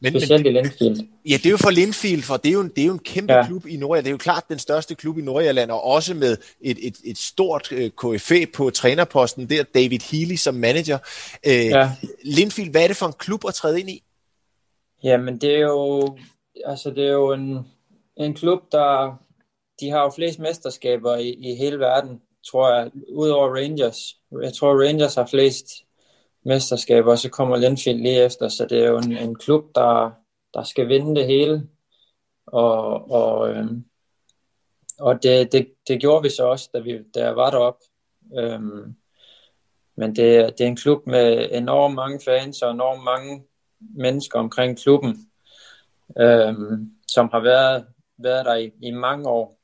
Men, Specielt men, i Linfield. Ja, det er jo for Linfield, for det er jo en, det er jo en kæmpe ja. klub i Nordirland. Det er jo klart den største klub i Nordirland, og også med et, et, et stort øh, KFA på trænerposten. Der David Healy som manager. Uh, ja. Linfield, hvad er det for en klub at træde ind i? Jamen, det er jo altså det er jo en, en klub, der de har jo flest mesterskaber i, i hele verden, tror jeg, udover Rangers. Jeg tror, Rangers har flest mesterskaber, og så kommer Linfield lige efter, så det er jo en, en klub, der, der skal vinde det hele. Og, og, øhm, og det, det, det gjorde vi så også, da, vi, da jeg var deroppe. Øhm, men det, det er en klub med enormt mange fans og enormt mange mennesker omkring klubben øhm, som har været, været der i, i mange år.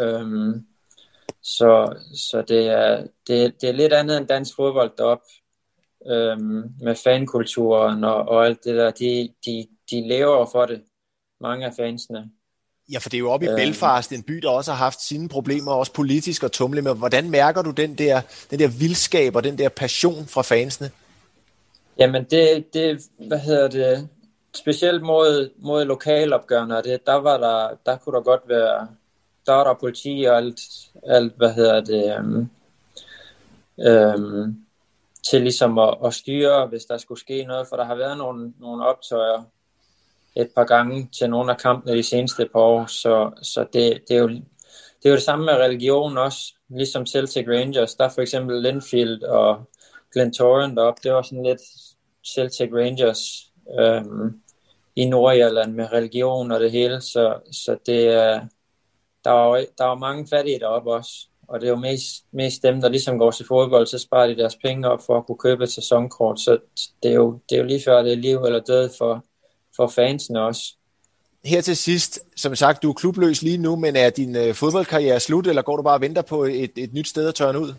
Øhm, så så det, er, det, det er lidt andet end dansk fodbold derop øhm, med fankulturen og, og alt det der. De, de, de lever for det, mange af fansene. Ja, for det er jo oppe i øhm, Belfast, en by, der også har haft sine problemer, også politisk og tumle med. Hvordan mærker du den der, den der vildskab og den der passion fra fansene? Jamen, det, det hvad hedder det, specielt mod, mod lokalopgørende, det, der, var der, der kunne der godt være, der var der politi og alt, alt hvad hedder det, um, um, til ligesom at, at styre, hvis der skulle ske noget, for der har været nogle, nogle optøjer et par gange til nogle af kampene de seneste par år, så, så det, det, er jo, det er jo det samme med religion også, ligesom Celtic Rangers, der er for eksempel Linfield og Glentoran deroppe, det var sådan lidt Celtic Rangers øhm, i Nordjylland med religion og det hele, så, så det er, der er, der er mange fattige deroppe også, og det er jo mest, mest dem, der ligesom går til fodbold, så sparer de deres penge op for at kunne købe et sæsonkort, så det er jo, det er jo lige før det er liv eller død for, for fansene også. Her til sidst, som sagt, du er klubløs lige nu, men er din øh, fodboldkarriere slut, eller går du bare og venter på et, et nyt sted at tørne ud?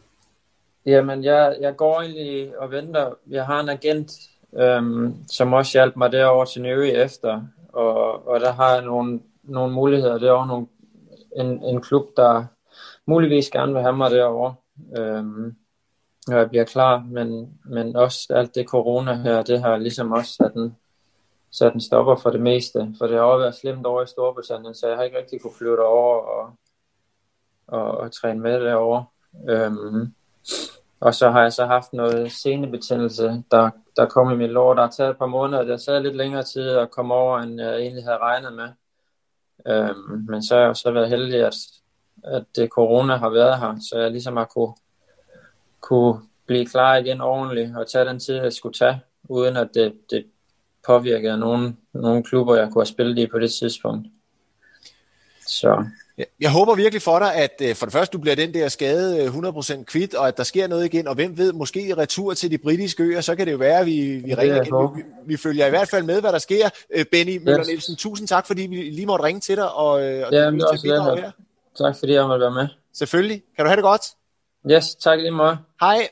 Jamen, jeg, jeg går egentlig og venter. Jeg har en agent, øhm, som også hjalp mig derover til Nøje efter. Og, og der har jeg nogle, nogle muligheder. derovre, er også nogle, en, en klub, der muligvis gerne vil have mig derovre, øhm, når jeg bliver klar. Men, men også alt det corona her, det har ligesom også sat en, sat en stopper for det meste. For det har også været slemt over i Storbritannien, så jeg har ikke rigtig kunne flytte over og, og, og træne med derovre. Øhm, og så har jeg så haft noget senebetændelse, der, der kom i mit lår. Der har taget et par måneder. Det sad lidt længere tid at komme over, end jeg egentlig havde regnet med. Øhm, men så har jeg så været heldig, at, at det corona har været her, så jeg ligesom har kunne, kunne blive klar igen ordentligt og tage den tid, jeg skulle tage, uden at det, det påvirkede nogen, nogen klubber, jeg kunne have spillet i på det tidspunkt. Så jeg håber virkelig for dig, at øh, for det første, du bliver den der skade 100% øh, kvidt, og at der sker noget igen, og hvem ved, måske retur til de britiske øer, så kan det jo være, at vi, vi ringer igen. Vi, vi følger i hvert fald med, hvad der sker. Øh, Benny yes. Møller Nielsen, tusind tak, fordi vi lige måtte ringe til dig, og, og ja, det også det her. Tak fordi jeg måtte være med. Selvfølgelig. Kan du have det godt? Yes, tak lige meget. Hej.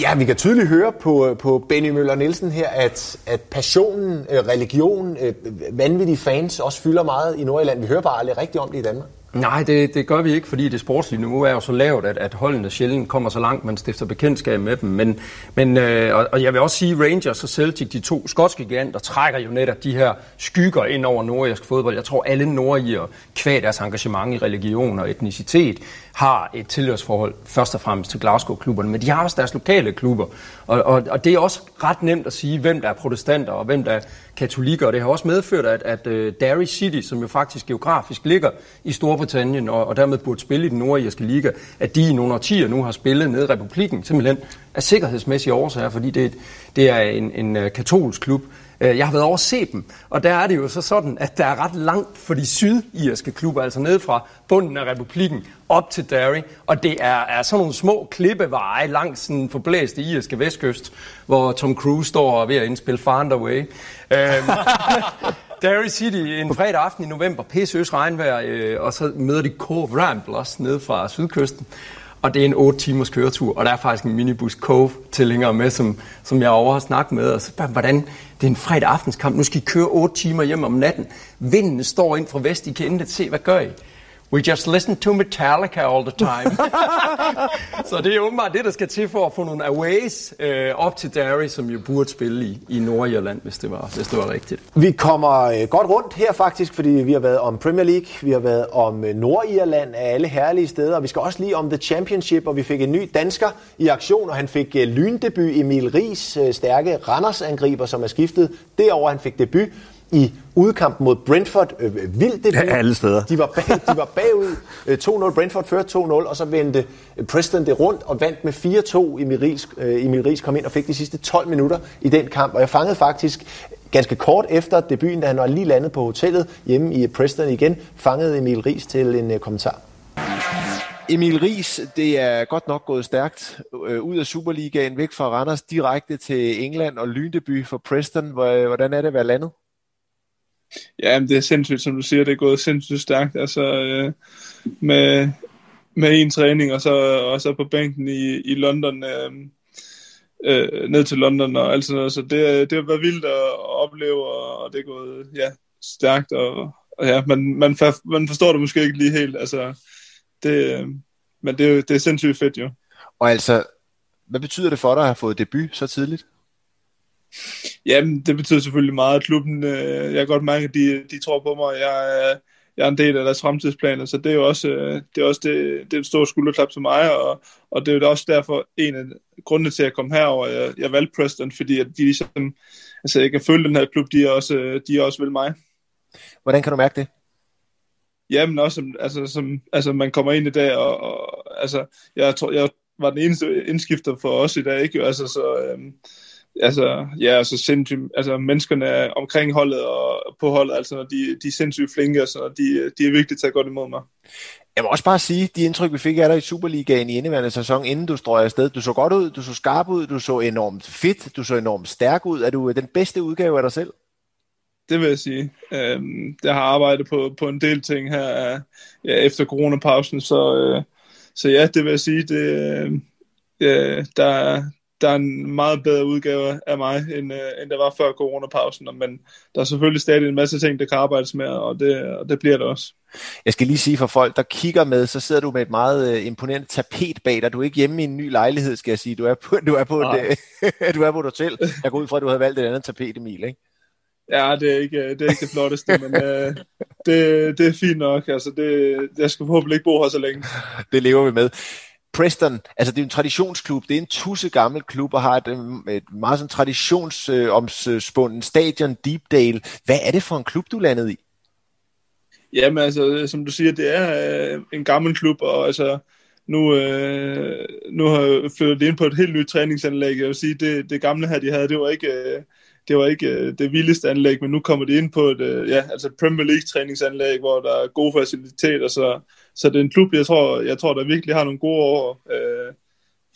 Ja, vi kan tydeligt høre på, øh, på Benny Møller Nielsen her, at, at passionen, øh, religion, øh, vanvittige fans også fylder meget i Nordjylland. Vi hører bare aldrig rigtigt om det i Danmark. Nej, det, det gør vi ikke, fordi det sportslige niveau er jo så lavt, at, at holdene sjældent kommer så langt, man stifter bekendtskab med dem. Men, men øh, og, og jeg vil også sige, Rangers og Celtic, de to skotske giganter, trækker jo netop de her skygger ind over nordisk fodbold. Jeg tror, alle nordier, kvæg deres engagement i religion og etnicitet, har et tilhørsforhold først og fremmest til Glasgow-klubberne, men de har også deres lokale klubber. Og, og, og det er også ret nemt at sige, hvem der er protestanter og hvem der er katolikker. Og det har også medført, at, at uh, Derry City, som jo faktisk geografisk ligger i Storbritannien og, og dermed burde spille i den nordirske liga, at de i nogle årtier nu har spillet ned i republikken, simpelthen af sikkerhedsmæssige årsager, fordi det, det er en, en øh, katolsk klub. Øh, jeg har været over at se dem, og der er det jo så sådan, at der er ret langt for de sydirske klubber, altså ned fra bunden af republikken op til Derry, og det er, er sådan nogle små klippeveje langs den forblæste irske vestkyst, hvor Tom Cruise står og ved at indspille Far and Away. Øhm, Derry City en fredag aften i november, pisseøs regnvejr, øh, og så møder de Cove Ramblers ned fra sydkysten. Og det er en 8 timers køretur, og der er faktisk en minibus Cove tilhænger med, som, som jeg over har snakket med, og så spørger hvordan, det er en fredag aftenskamp, nu skal I køre 8 timer hjem om natten, vinden står ind fra vest, I kan intet se, hvad gør I? We just listen to Metallica all the time. så det er åbenbart det, der skal til for at få nogle aways øh, op til Derry, som jo burde spille i, i Nordirland, hvis det, var, hvis det var rigtigt. Vi kommer øh, godt rundt her faktisk, fordi vi har været om Premier League, vi har været om øh, Nordirland af alle herlige steder, og vi skal også lige om The Championship, og vi fik en ny dansker i aktion, og han fik øh, lyndebut Emil Ries, øh, stærke Randers-angriber, som er skiftet derover. Han fik debut i udkampen mod Brentford. Øh, vildt det. Ja, alle steder. De var, bag, de var bagud 2-0. Øh, Brentford førte 2-0, og så vendte Preston det rundt og vandt med 4-2. Emil Ries, øh, Emil Ries kom ind og fik de sidste 12 minutter i den kamp. Og jeg fangede faktisk ganske kort efter debuten, da han var lige landet på hotellet hjemme i Preston igen, fangede Emil Ries til en uh, kommentar. Emil Ries, det er godt nok gået stærkt øh, ud af Superligaen, væk fra Randers, direkte til England og lyndeby for Preston. Hvordan er det at være landet? Ja, men det er sindssygt, som du siger, det er gået sindssygt stærkt. Altså, øh, med, med en træning, og så, og så på bænken i, i London, øh, øh, ned til London og alt sådan noget. Så det, øh, det har været vildt at opleve, og det er gået ja, stærkt, og, og ja, man, man, man forstår det måske ikke lige helt. Altså, det, øh, men det, det er sindssygt fedt jo. Og altså, hvad betyder det for dig at have fået debut så tidligt? Jamen, det betyder selvfølgelig meget. Klubben, øh, jeg kan godt mærke, at de, de tror på mig. Jeg, øh, jeg er en del af deres fremtidsplaner, så det er jo også, øh, det, er også det, det er en stor skulderklap til mig, og, og det er jo også derfor en af grundene til at komme herover. Jeg, jeg valgte Preston, fordi at de ligesom, altså jeg kan føle den her klub, de er også, de er også vel mig. Hvordan kan du mærke det? Jamen også, altså, som, altså man kommer ind i dag, og, og altså, jeg tror, jeg var den eneste indskifter for os i dag, ikke? Altså, så, øhm, altså, ja, altså sindssygt, altså menneskerne omkring holdet og på holdet, altså de, de er sindssygt flinke, altså de, de er virkelig taget godt imod mig. Jeg må også bare sige, de indtryk, vi fik af dig i Superligaen i indeværende sæson, inden du strøg afsted, du så godt ud, du så skarp ud, du så enormt fit, du så enormt stærk ud. Er du den bedste udgave af dig selv? Det vil jeg sige. Øhm, jeg har arbejdet på, på en del ting her ja, efter coronapausen, så, øh, så ja, det vil jeg sige, det, øh, der, der er en meget bedre udgave af mig, end, øh, end der var før coronapausen. Men der er selvfølgelig stadig en masse ting, der kan arbejdes med, og det, og det bliver det også. Jeg skal lige sige for folk, der kigger med, så sidder du med et meget øh, imponerende tapet bag dig. Du er ikke hjemme i en ny lejlighed, skal jeg sige. Du er på, du er på, et, øh, du er på et hotel. Jeg går ud fra, at du havde valgt et andet tapet, Emil, ikke? Ja, det er ikke det, er ikke det flotteste, men øh, det, det er fint nok. Altså, det, jeg skal forhåbentlig ikke bo her så længe. Det lever vi med. Preston, altså det er en traditionsklub, det er en tusse gammel klub og har et, øh, et meget sådan traditionsomspunden øh, stadion, Deepdale. Hvad er det for en klub, du landede i? Jamen altså, som du siger, det er øh, en gammel klub, og altså, nu, øh, nu har jeg flyttet ind på et helt nyt træningsanlæg. Jeg vil sige, det, det gamle her, de havde, det var ikke, øh, det var ikke øh, det vildeste anlæg, men nu kommer de ind på et øh, ja, altså Premier League træningsanlæg, hvor der er gode faciliteter, så, så det er en klub, jeg tror, jeg tror der virkelig har nogle gode år øh,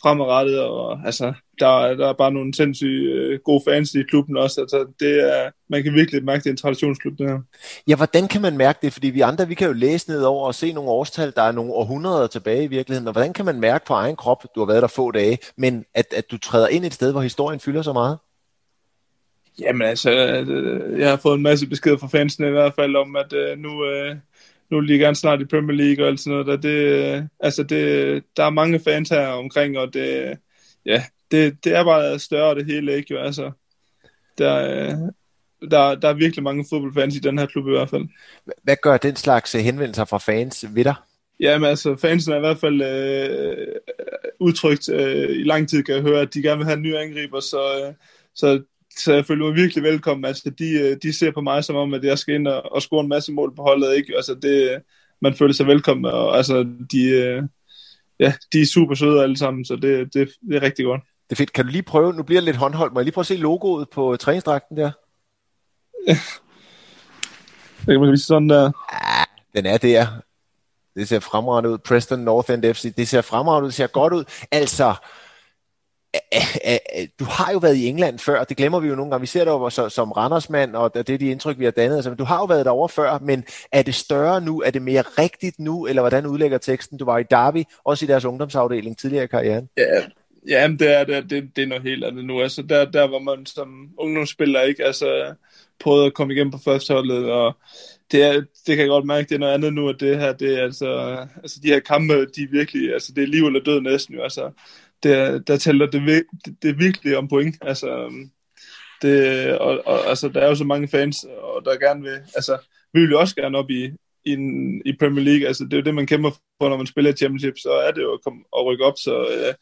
fremadrettet, og altså, der, der er bare nogle sindssygt øh, gode fans i klubben også, altså, det er, man kan virkelig mærke, det er en traditionsklub, det her. Ja, hvordan kan man mærke det? Fordi vi andre, vi kan jo læse ned over og se nogle årstal, der er nogle århundreder tilbage i virkeligheden, og hvordan kan man mærke på egen krop, du har været der få dage, men at, at du træder ind et sted, hvor historien fylder så meget? Jamen altså, øh, jeg har fået en masse beskeder fra fansene i hvert fald om, at uh, nu, uh, nu vil de gerne snart i Premier League og alt sådan noget. Der, det, uh, altså det, der er mange fans her omkring, og det, ja, det, det er bare større det hele, ikke jo? Altså, der, uh, der, der er virkelig mange fodboldfans i den her klub i hvert fald. Hvad gør den slags henvendelser fra fans ved dig? Jamen altså, fansen er i hvert fald øh, udtrykt øh, i lang tid, kan jeg høre, at de gerne vil have en ny angriber, så, øh, så så jeg føler mig virkelig velkommen. Altså, de, øh, de ser på mig som om, at jeg skal ind og, og score en masse mål på holdet. Ikke? Altså, det, man føler sig velkommen, og altså, de, øh, ja, de er super søde alle sammen, så det, det, det er rigtig godt. Det er fedt. Kan du lige prøve, nu bliver det lidt håndholdt, må jeg lige prøve at se logoet på træningsdragten der? det kan man lige sådan der. Ja, den er der. Det ser fremragende ud. Preston North End FC, det ser fremragende ud, det ser godt ud. Altså, du har jo været i England før, det glemmer vi jo nogle gange. Vi ser dig jo som Randersmand, og det er de indtryk, vi har dannet. Altså, du har jo været derovre før, men er det større nu? Er det mere rigtigt nu? Eller hvordan udlægger teksten? Du var i Derby, også i deres ungdomsafdeling tidligere i karrieren. Ja, ja men det, er, det, det, det er noget helt andet nu. Altså, der, der var man som ungdomsspiller ikke altså, prøvet at komme igennem på førsteholdet, og det, er, det kan jeg godt mærke, det er noget andet nu, at det her, det er altså, altså de her kampe, de er virkelig, altså det er liv eller død næsten jo, altså der, der tæller det, det, det virkelig om point. Altså, det, og, og, altså, der er jo så mange fans, og der gerne vil, altså, vi vil jo også gerne op i, i, i Premier League, altså det er jo det, man kæmper for, når man spiller Championship, så er det jo at, komme, at rykke op, så, ja,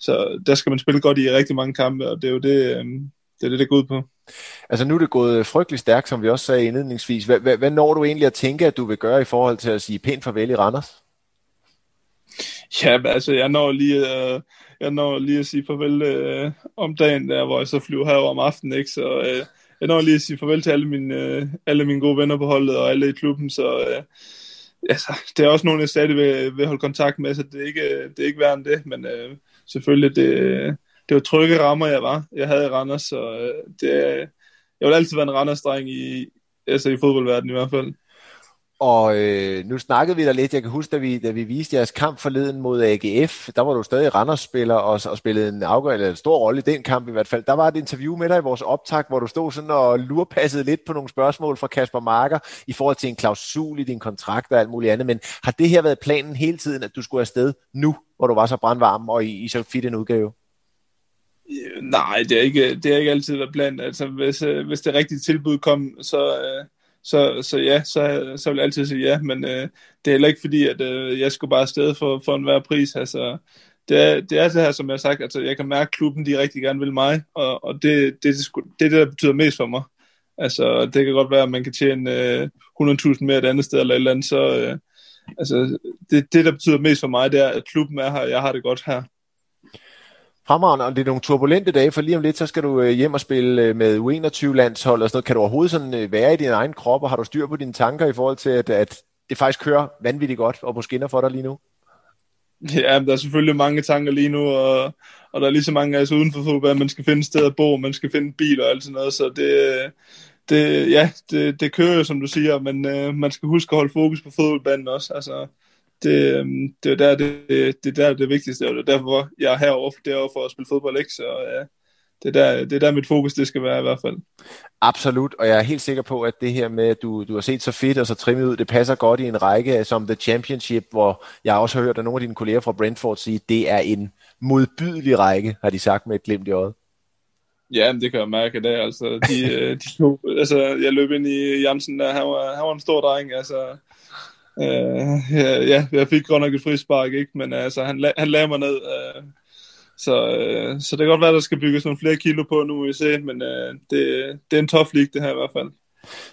så der skal man spille godt i rigtig mange kampe, og det er jo det, øhm, det er det, det går ud på. Altså nu er det gået frygtelig stærkt, som vi også sagde indledningsvis. Hvad, hvad, hvad når du egentlig at tænke, at du vil gøre i forhold til at sige pænt farvel i Randers? Ja, altså jeg når lige, øh, jeg når lige at sige farvel øh, om dagen, der, hvor jeg så flyver herover om aftenen, ikke? så øh, jeg når lige at sige farvel til alle mine, øh, alle mine gode venner på holdet og alle i klubben, så øh, altså, det er også nogen, jeg stadig vil, vil holde kontakt med, så det er ikke, øh, det er ikke værd end det, men øh, selvfølgelig, det, det var trygge rammer, jeg var. Jeg havde i Randers, så øh, det, jeg vil altid være en Randers-dreng i, altså i fodboldverdenen i hvert fald. Og øh, nu snakkede vi der lidt, jeg kan huske, da vi, da vi viste jeres kamp forleden mod AGF, der var du stadig Randers-spiller og, og spillede en afgørende, en stor rolle i den kamp i hvert fald. Der var et interview med dig i vores optag, hvor du stod sådan og lurpassede lidt på nogle spørgsmål fra Kasper Marker i forhold til en klausul i din kontrakt og alt muligt andet. Men har det her været planen hele tiden, at du skulle afsted nu, hvor du var så brandvarm og i, i så fit en udgave? Øh, nej, det er ikke, det er ikke altid været planen. Altså, hvis, øh, hvis det rigtige tilbud kom, så, øh, så, så ja, så, så vil jeg altid sige ja, men øh, det er heller ikke fordi, at øh, jeg skulle bare afsted for, for enhver pris. Altså, det er, det er det her, som jeg har sagt, altså, jeg kan mærke, at klubben de rigtig gerne vil mig, og, og det, det, det, det er det, der betyder mest for mig. Altså, det kan godt være, at man kan tjene øh, 100.000 mere et andet sted eller et eller andet, så øh, altså, det, det, der betyder mest for mig, det er, at klubben er her, og jeg har det godt her. Fremragende, og det er nogle turbulente dage, for lige om lidt, så skal du øh, hjem og spille øh, med U21-landshold og sådan noget. Kan du overhovedet sådan øh, være i din egen krop, og har du styr på dine tanker i forhold til, at, at det faktisk kører vanvittigt godt og på skinner for dig lige nu? Ja, der er selvfølgelig mange tanker lige nu, og, og der er lige så mange altså uden for fodbold, man skal finde et sted at bo, man skal finde bil og alt sådan noget, så det, det, ja, det, det kører jo, som du siger, men øh, man skal huske at holde fokus på fodboldbanen også. Altså, det, øhm, det er der, det, det, er der det vigtigste, og det er derfor, jeg er herovre, er for at spille fodbold, ikke? Så ja, det, er der, det er der mit fokus, det skal være i hvert fald. Absolut, og jeg er helt sikker på, at det her med, at du, du har set så fedt og så trimmet ud, det passer godt i en række som The Championship, hvor jeg også har hørt, at nogle af dine kolleger fra Brentford sige, at det er en modbydelig række, har de sagt med et glimt i øjet. Ja, men det kan jeg mærke det. Altså, de, øh, de to, altså, jeg løb ind i Jansen, der, han, var, han var en stor dreng. Altså, øh, ja, ja, jeg fik godt nok et frispark, ikke? men altså, han, han lagde mig ned. Øh, så, øh, så det kan godt være, at der skal bygges nogle flere kilo på, nu vi se, men øh, det, det er en tough league, det her i hvert fald.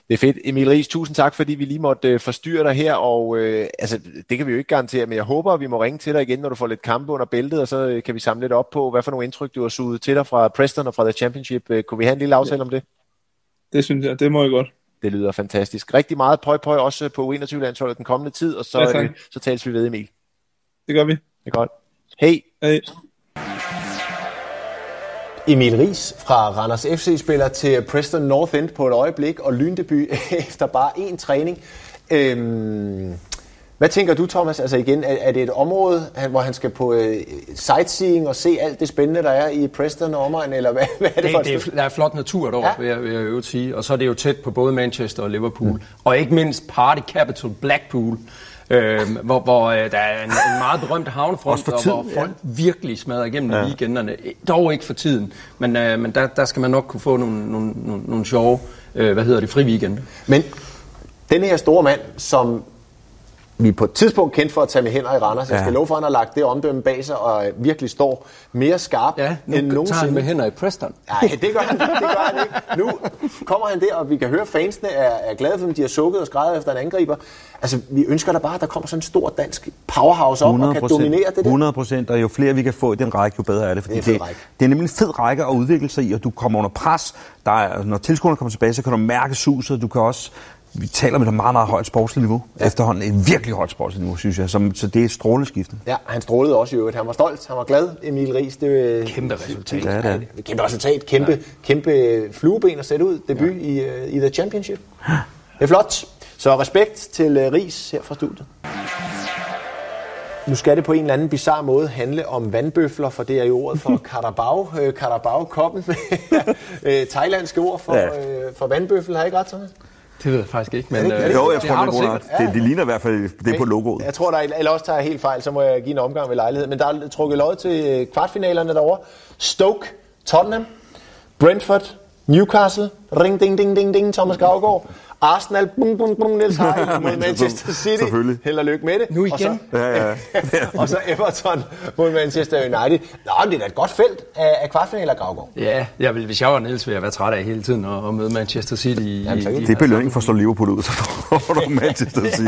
Det er fedt. Emil Ries, tusind tak, fordi vi lige måtte øh, forstyrre dig her, og øh, altså, det kan vi jo ikke garantere, men jeg håber, at vi må ringe til dig igen, når du får lidt kampe under bæltet, og så øh, kan vi samle lidt op på, hvad for nogle indtryk du har suget til dig fra Preston og fra The Championship. Øh, kunne vi have en lille aftale ja. om det? Det synes jeg, det må jeg godt. Det lyder fantastisk. Rigtig meget pøj pøj også på U21-landsholdet den kommende tid, og så, ja, øh, så tales vi ved, Emil. Det gør vi. Det er godt. Hej. Hej. Emil Ries fra Randers FC spiller til Preston North End på et øjeblik og lyndebut efter bare én træning. Øhm, hvad tænker du, Thomas? Altså igen, er, er det et område, hvor han skal på øh, sightseeing og se alt det spændende, der er i Preston og omegn, eller hvad, hvad er det, det for det, Der er flot natur derovre, ja. vil, jeg, vil jeg jo sige. Og så er det jo tæt på både Manchester og Liverpool. Mm. Og ikke mindst Party Capital Blackpool øh, hvor, hvor øh, der er en, en meget berømt havnefront, og hvor folk ja. virkelig smadrer igennem ja. weekenderne. Dog ikke for tiden, men, øh, men der, der skal man nok kunne få nogle, nogle, nogle, nogle sjove, øh, hvad hedder det, fri weekend. Men den her store mand, som vi på et tidspunkt kendt for at tage med hænder i Randers. Ja. Jeg skal love for, at han har lagt det omdømme bag sig og virkelig står mere skarp ja, nu end nogensinde. tager han med hænder i Preston. Nej, det gør han, det gør han ikke. Nu kommer han der, og vi kan høre, at fansene er, er glade for dem. De har sukket og skrevet efter en angriber. Altså, vi ønsker da bare, at der kommer sådan en stor dansk powerhouse op og kan dominere det der. 100 procent, og jo flere vi kan få i den række, jo bedre er det. Fordi det, er det, det er nemlig en fed række at udvikle sig i, og du kommer under pres. Der er, når tilskuerne kommer tilbage, så kan du mærke suset. Du kan også vi taler med et meget, meget højt sportsligt niveau. Ja. Efterhånden et virkelig højt sportsligt niveau, synes jeg. Som, så det er et stråleskifte. Ja, han strålede også i øvrigt. Han var stolt, han var glad, Emil Ries. Det er kæmpe resultat. Det er det. Kæmpe resultat. Kæmpe, ja. kæmpe flueben at sætte ud. Debut ja. i, uh, i The Championship. Det er flot. Så respekt til uh, Ries her fra studiet. Nu skal det på en eller anden bizarre måde handle om vandbøfler, for det er jo ordet for Carabao, øh, Carabao-koppen. Thailandske ord for, ja. øh, for vandbøffel, har jeg ikke ret, Thomas? Det ved jeg faktisk ikke, men... Øh, jo, jeg tror, det, det, nok. det, det ligner i hvert fald det er på logoet. Jeg tror, der er, eller også tager jeg helt fejl, så må jeg give en omgang ved lejlighed. Men der er trukket lod til øh, kvartfinalerne derovre. Stoke, Tottenham, Brentford, Newcastle, ring ding ding ding ding, Thomas Gravgaard. Arsenal, bum bum bum, Niels Heidt mod Manchester City. Selvfølgelig. Held og lykke med det. Nu igen. Og så, ja, ja. og så Everton mod Manchester United. Nå, men det er da et godt felt af, af kvartfinaler, Gravgaard. Ja, jeg vil, hvis jeg var Niels, ville jeg være træt af hele tiden at, at møde Manchester City. I, Jamen, i, det er belønning for at slå Liverpool ud, så får du Manchester City.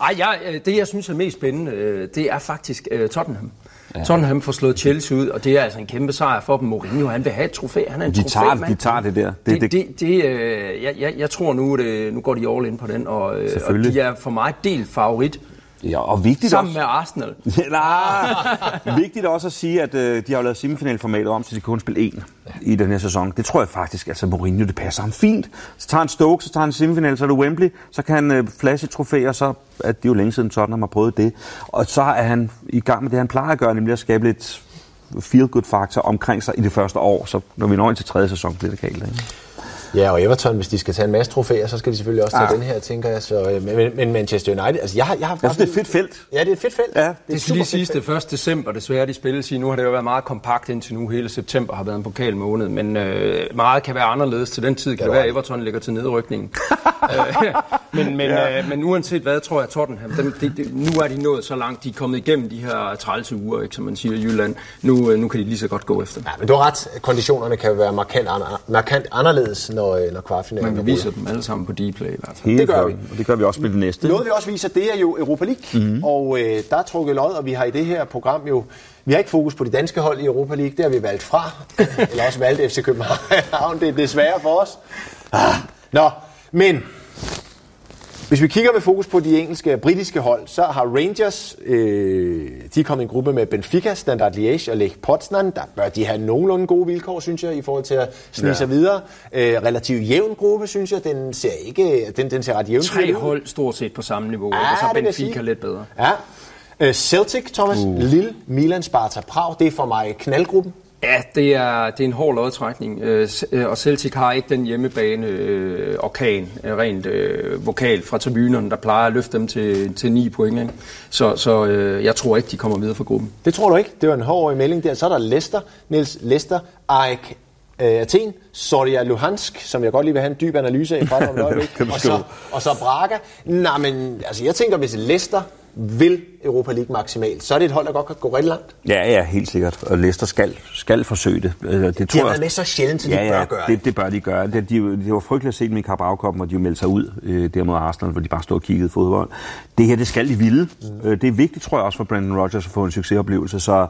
Ej, jeg, øh, det jeg synes er mest spændende, øh, det er faktisk uh, Tottenham. Ja. Tottenham får slået Chelsea ud, og det er altså en kæmpe sejr for dem. Mourinho, han vil have et trofæ. Han er en de tager, det, de tager det der. Det, det, det, det, øh, jeg, jeg, jeg tror nu, det, nu går de all in på den, og, øh, og de er for mig delt favorit. Ja, og vigtigt Sammen også... med Arsenal. Nej, vigtigt også at sige, at øh, de har lavet semifinalformatet om, så de kun spille én ja. i den her sæson. Det tror jeg faktisk, altså Mourinho, det passer ham fint. Så tager han Stoke, så tager han semifinal, så er det Wembley, så kan han øh, flashe trofæer, så er det jo længe siden Tottenham har prøvet det. Og så er han i gang med det, han plejer at gøre, nemlig at skabe lidt feel-good-faktor omkring sig i det første år. Så når vi når ind til tredje sæson, bliver det galt. Ikke? Ja, og Everton, hvis de skal tage en masse trofæer, så skal de selvfølgelig også tage ja. den her, tænker jeg. Så, øh, men, men Manchester United, altså jeg har, jeg har jeg synes, det er et fedt felt. Ja, det er et fedt felt. Ja. Det, det skal lige siges det 1. december, desværre de spilles i. Nu har det jo været meget kompakt indtil nu. Hele september har været en pokalmåned, men øh, meget kan være anderledes. Til den tid kan det, det være, at Everton ligger til nedrykningen. Øh, men, men, ja. øh, men uanset hvad, tror jeg, Tottenham, dem, de, de, nu er de nået så langt. De er kommet igennem de her 30 uger, ikke, som man siger i Jylland. Nu, øh, nu kan de lige så godt gå efter. Ja, men du har ret. Konditionerne kan være markant, markant anderledes, når, øh, når kvartfinalen Men vi viser dem alle sammen på Dplay i hvert fald. Det gør vi. Og det gør vi også med det næste. Noget vi også viser, det er jo Europa League. Mm-hmm. Og øh, der er trukket lod, og vi har i det her program jo vi har ikke fokus på de danske hold i Europa League, det har vi valgt fra. Eller også valgt FC København, det er desværre for os. Ah, nå, men hvis vi kigger med fokus på de engelske og britiske hold, så har Rangers, øh, de er kommet i en gruppe med Benfica, Standard Liège og Lech Poznan. Der bør de have nogenlunde gode vilkår, synes jeg, i forhold til at snige ja. sig videre. Øh, relativt jævn gruppe, synes jeg. Den ser ikke, den, den ser ret jævn Tre hold stort set på samme niveau, ja, og så Benfica lidt bedre. Ja, Øh, Celtic, Thomas, uh. Lille, Milan, Sparta, Prag, det er for mig knaldgruppen. Ja, det er, det er en hård lodtrækning, øh, øh, og Celtic har ikke den hjemmebane øh, orkan, øh, rent øh, vokal fra tribunerne, der plejer at løfte dem til, til 9 point. Ikke? Så, så øh, jeg tror ikke, de kommer videre fra gruppen. Det tror du ikke? Det var en hård melding der. Så er der Leicester, Niels Leicester, Aik øh, Athen, Soria Luhansk, som jeg godt lige vil have en dyb analyse af fra om og, så, og så Braga. Nej, men altså, jeg tænker, hvis Leicester vil Europa League maksimalt, så er det et hold, der godt kan gå rigtig langt. Ja, ja, helt sikkert. Og Leicester skal, skal forsøge det. Øh, det de tror har været med så sjældent, så ja, de bør ja, gøre det. Det bør de gøre. Det, de, det var frygteligt at se dem i Carabao-koppen, hvor de meldte sig ud øh, der mod Arsenal, hvor de bare stod og kiggede fodbold. Det her, det skal de ville. Mm. Øh, det er vigtigt, tror jeg også, for Brandon Rodgers at få en succesoplevelse. Så